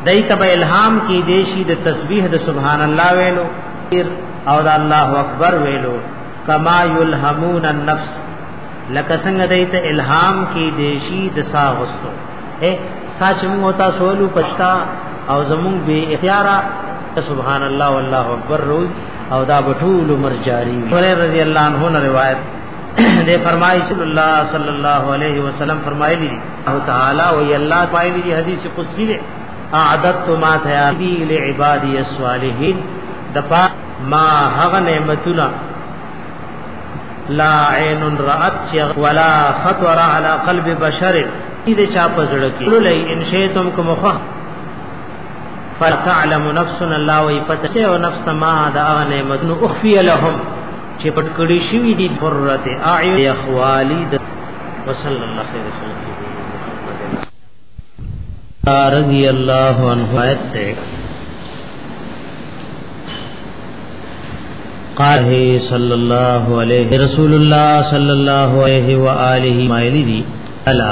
دای ته به الهام کې دیشي د تسبیح د سبحان الله ویلو او د الله اکبر ویلو کما یلهمون النفس لکه څنګه دای ته الهام کې دیشي د سا غستو اے ساچ موږ تا سوالو پښتا او زموږ به اختیارا سبحان الله والله اکبر روز او دا بټول عمر جاری وي هريره رضی الله عنه نه روایت دې فرمایي چې الله صلی الله علیه وسلم فرمایلی دي او تعالی او الله پایلی دي حدیث قدسی دی اعددت ما تیاری لعبادی الصالحین دفا ما هغه نعمتونه لا عین رات ولا خطر على قلب بشر دې چا پزړه کې لولې ان شئتم کوم خو فتعلم نفس الله وی پته او نفس ما دا نعمت نو اخفی لهم چې پټ کړی شوی دی قرت اعین اخوالی د وصلی الله خیر خلق رضی الله عنه آیت ته قال صلی الله علیه رسول الله صلی الله علیه و آله مایلی دی الا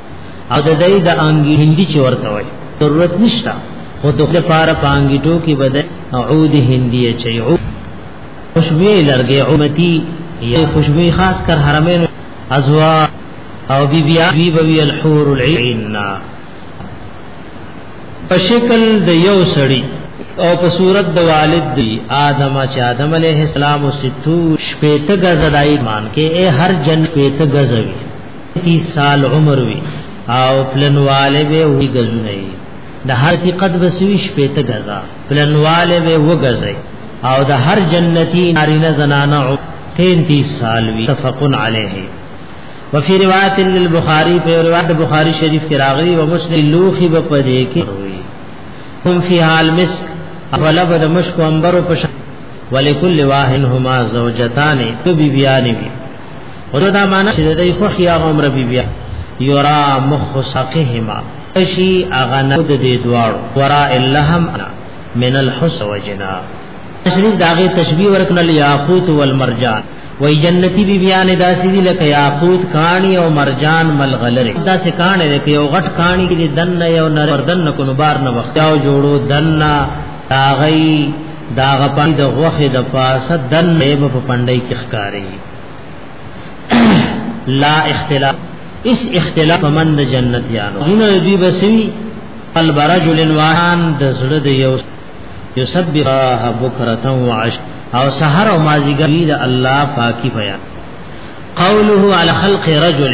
او د دې د انګي هندي چې ورته وای ضرورت نشته خو د خپل پار پانګي ټو کې بدل عود هندي چي عود خوشبوې لرګي عمتي یا خوشبوې خاص کر حرمین ازوا او بی بیا بی بی الحور العین په شکل د یو سړی او په صورت د والد دی آدم چې آدم علیه السلام او ستو شپېته غزدای مان کې هر جن شپېته غزوي 30 سال عمر وی او پلنواله به وی غزونه د هر حقیقت وسوي شپې ته غزا پلنواله به وغزي او د هر جنتی نارینه زنانه 33 سال وی تفقن علیه وفي روایت للبخاری په روایت بخاری شریف کې راغلی او مسلم لوخي په پدې کې وی هم فی حال مسک اوله بد مشک انبر او پش ولکل واحد هما زوجتان کبی بیان وی ورته دا معنا چې د دې خوخي هغه عمر بي بیا یرا مخ ساقهما اشی اغه نه د دې دواړو ورا اللهم من الحس وجنا تشریف داغه تشبیه ورکړه الیاقوت والمرجان وای جنتی بی بیان داسې دي لکه یاقوت کانی او مرجان ملغلره داسې کانی لکه یو غټ کانی کې دن یو نر وردن کو نو بار نه وخت او جوړو دن تاغی دا غپن د غوخه د پاسه دن نیب په پندای کې ښکاری لا اختلاف اس اختلاف من د جنت یانو دین دی بسوی قلب رجل وان د زړه د یو یسبح بکرتا وعش او سحر او مازیګری د الله پاکي بیان قوله علی خلق رجل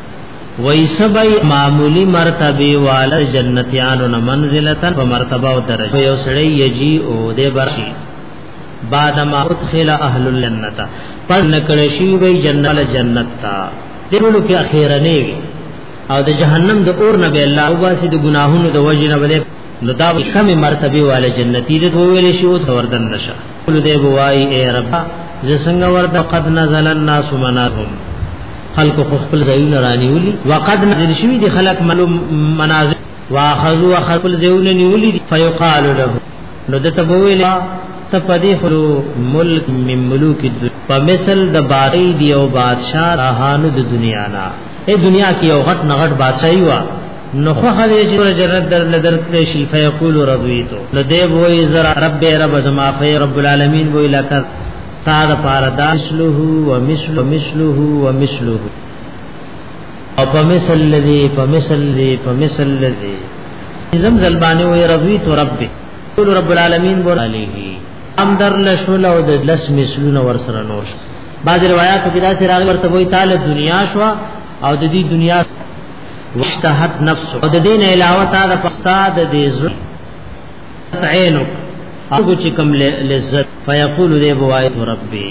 وای سبای معمولی مرتبه وال جنتیانو نه منزلتن په مرتبه او درجه یو سړی یجی او د برشی بعد ما ادخل اهل الجنت پر نکړی شی وای جنت جنت تا دغلو کې اخیره نه وی او د جهنم د اور نه به الله واسي د ګناهونو د وجنه بده نو دا کم مرتبه وال جنتی د ویل شی او وردن نشه قل دې بوای اے رب زه څنګه ورته قد نزل الناس مناتهم خلق خو خپل ځایونه رانیولي وقد نزل شوی دي خلق معلوم منازل واخذوا خپل ځایونه نیولي فیقال له نو د تبویل ته پدې خلو ملک من ملوک الدنیا په مثل د باقی دی او بادشاہ راهانو د دنیا نه اے دنیا کې یو غټ نغټ بادشاہي وا نو خو هغه چې ور جنت در لدر کړې شي فیقول رضیتو نو دی وای زرا رب رب زما فی رب العالمین وای لکه تا د پاره دا مثله و مثل مثله و مثله او په مثل لذي په مثل لذي په مثل لذي زم زلبانی وای رضیت رب قول رب العالمین ور علیه ام در لشل او د لس مثلونه ور سره نور بعض روایتو کې دا چې راغلی ورته وای تعالی دنیا شو او د دې دنیا واشتهت نفس او د دین علاوه تا د پستاد د زو عینک او چې کوم لذت فیقول دی بوای ربی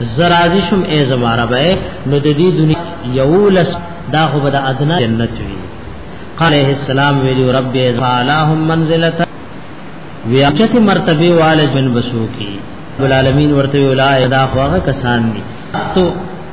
زرازی شم ای زماره به نو د دې دنیا یولس دا خو به د ادنا جنت وی قال علیہ السلام ویلو رب ازالهم منزلت ویاچت مرتبه والد من بسو کی العالمین ورته ویلا ادا خواغه کسان دي تو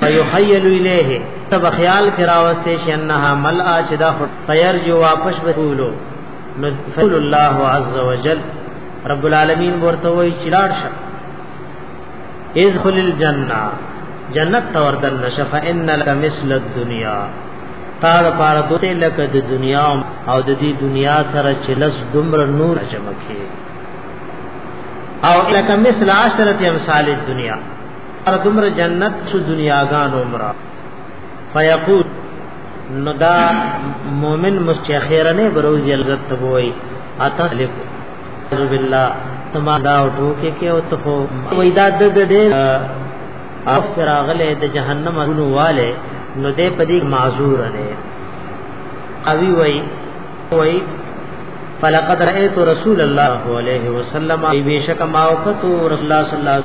فیحیل الیه تب خیال کراوسته شنها ملآ چې دا فیر جو واپس بولو نو فضل الله عز وجل رب العالمین ورته وی چلاړ شه ادخل الجنه جنت ته وردن نشه فإن لك مثل الدنيا تا د پاره دوته لکه د دنیا او د دې دنیا سره چلس دمر نور جمع کې او لکه مثل عشرت امثال الدنيا دمر جنت سو دنیاګان عمره فیقول نو دا مومن مستخیر نه بروز یلزت تبوی اتا سلک اعوذ بالله تما دا ټوکې کې او ته خو وای دا د دې او فراغله د جهنم ورونو والے نو دې پدې معذور نه اوی وای وای فلقد رأيت رسول الله عليه وسلم بشک ما وقت رسول الله صلی الله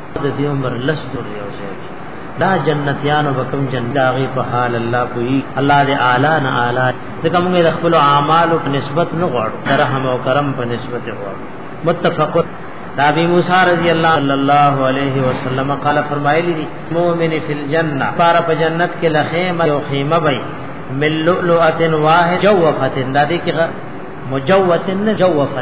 د دې عمر لس دور یو ځای دا جنتیانو بکم جنداغي په حال الله کوي الله دې اعلی نه اعلی ځکه موږ د خپل اعمالو په نسبت نه غواړو رحم او کرم په نسبت غواړو متفق نبی موسی رضی اللہ صلی اللہ علیہ وسلم قال فرمایلی دی مومن فی الجنہ پار په جنت کې لخیمه یو خیمه بی من لؤلؤه واحد جوفه دا دې کې مجوته نه جوفه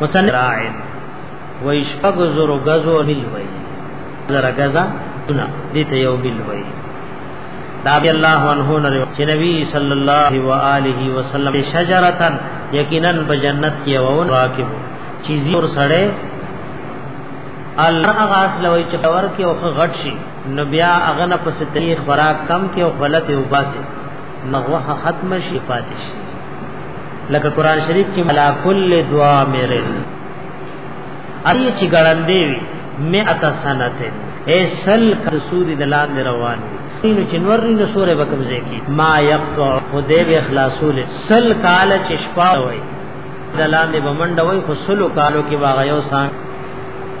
وسن راعن وای شپږ زرو غزو مل وای زر غزا دنا دې ته یو مل وای دا بی الله عنه نو چې نبی صلی الله و آله وسلم شجرتن یقینا په جنت کې وون راکب چې زور سړې الله غاس لوي چې باور کې او غټ شي نو بیا اغنه پس تری خوراک کم کې او غلط او باسي نغوه ختم شي پاتې شي لکه قران شریف کې ملا کل دعا میرے اړي چې ګړندې وي مې اتا سنته اے سل کر سوري دلان دی روان وي نو چې نور نو سورې وکم زکی ما یقطع خدای به اخلاصول سل کال چې شپه وي دلان دی بمنډ وي خو سلو کالو کې واغ یو سان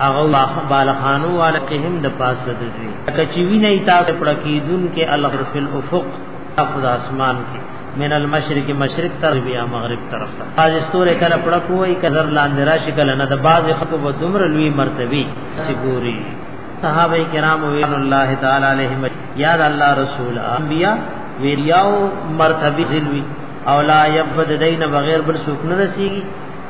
هغه بالخانو والا کې هم د پاسه د دوی کچی ویني تاسو پر کېدون کې الله فی الافق افضل اسمان کې من المشرق مشرق تر بیا مغرب طرف ته باز استوره کله پړه کوی کذر لاندې راشي کله نه د باز خطو و دمر لوی مرتبه سګوري صحابه کرام ویل الله تعالی علیهم یاد الله رسول انبیاء ویریاو مرتبه ذلوی او لا یبد دین بغیر بل سوک نه رسیږي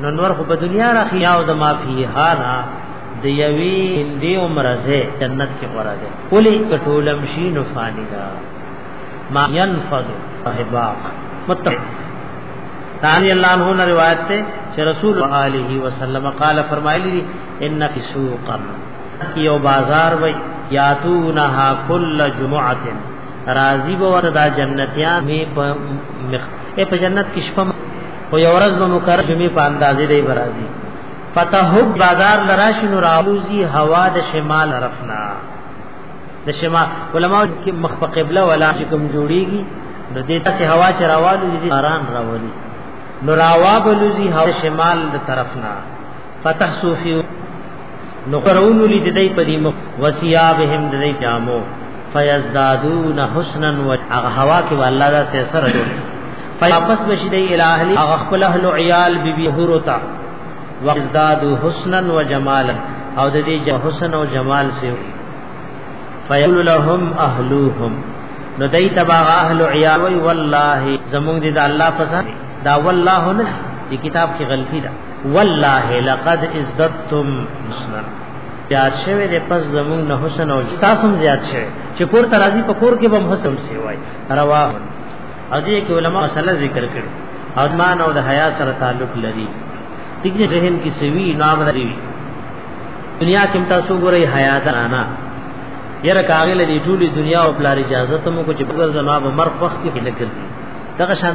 نو نور خو په دنیا را خیا او د مافی حالا د یوی دی عمر زه جنت کې غره ده کلی کټولم شي نو فانی دا ما ينفذ احباق متفق ثانی الله عنه نے روایت ته چې رسول علیه وسلم قال فرمایلی دي ان فی سوقا یو بازار وای یاتونها کل جمعه راضی به وردا جنتیان می په مخ په جنت کې شپه خو یو ورځ به مکرر جمعې په اندازې دی برازي فتحب بازار لراشي نو راوزی هوا د شمال رفنا د شمال علما کې مخ په قبله ولا چې کوم جوړیږي نو دې ته هوا چې راوالو دي باران راولي نو راوا بلوزی هوا شمال د طرفنا فتح صوفی نو قرونو لید دای په دې مخ وسیابهم د دې جامو فیزدادون حسنا و هغه هوا کې والله دا څه سره جوړ فیاپس بشی دی الہلی هغه خپل اهل عیال بی بی هورو تا وزدادو حسنا و جمالا او د دې حسن او جمال سي فیقول لهم اهلوهم نو دای تبا اهل عیال وی والله زمونږ دې د الله فزا دا والله نه دې کتاب کې غلطی ده والله لقد ازددتم حسنا زیاد شوه د پس زمون نه حسن او تاسو هم زیاد شوه چې کور ته راځي په کور کې به حسن سی وای روا او دې کې علما مسله ذکر کړي او مان او د حیا سره تعلق لري ٹھیک دې ذهن کې سوي نام لري دنیا کې تاسو ګورئ حیا درانا یره کاغل دې ټولي دنیا او بلار اجازه ته مو کو چې بغیر زما به مرخ وخت کې لګرځي دغه شان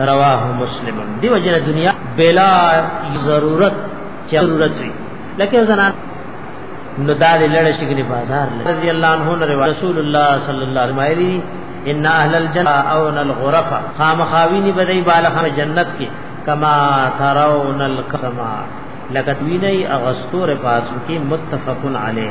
رواه مسلم دی وجه دنیا بلا ضرورت چا ضرورت وی لکه زنان نو دال لړ شي کني بازار رضی الله عنه روایت رسول الله صلی الله علیه وسلم ان اهل الجنه او الغرفه خامخاوینی بدای بالخ جنت کې کما ترون القسما لقد ویني اغستور پاسو کې متفقن علیه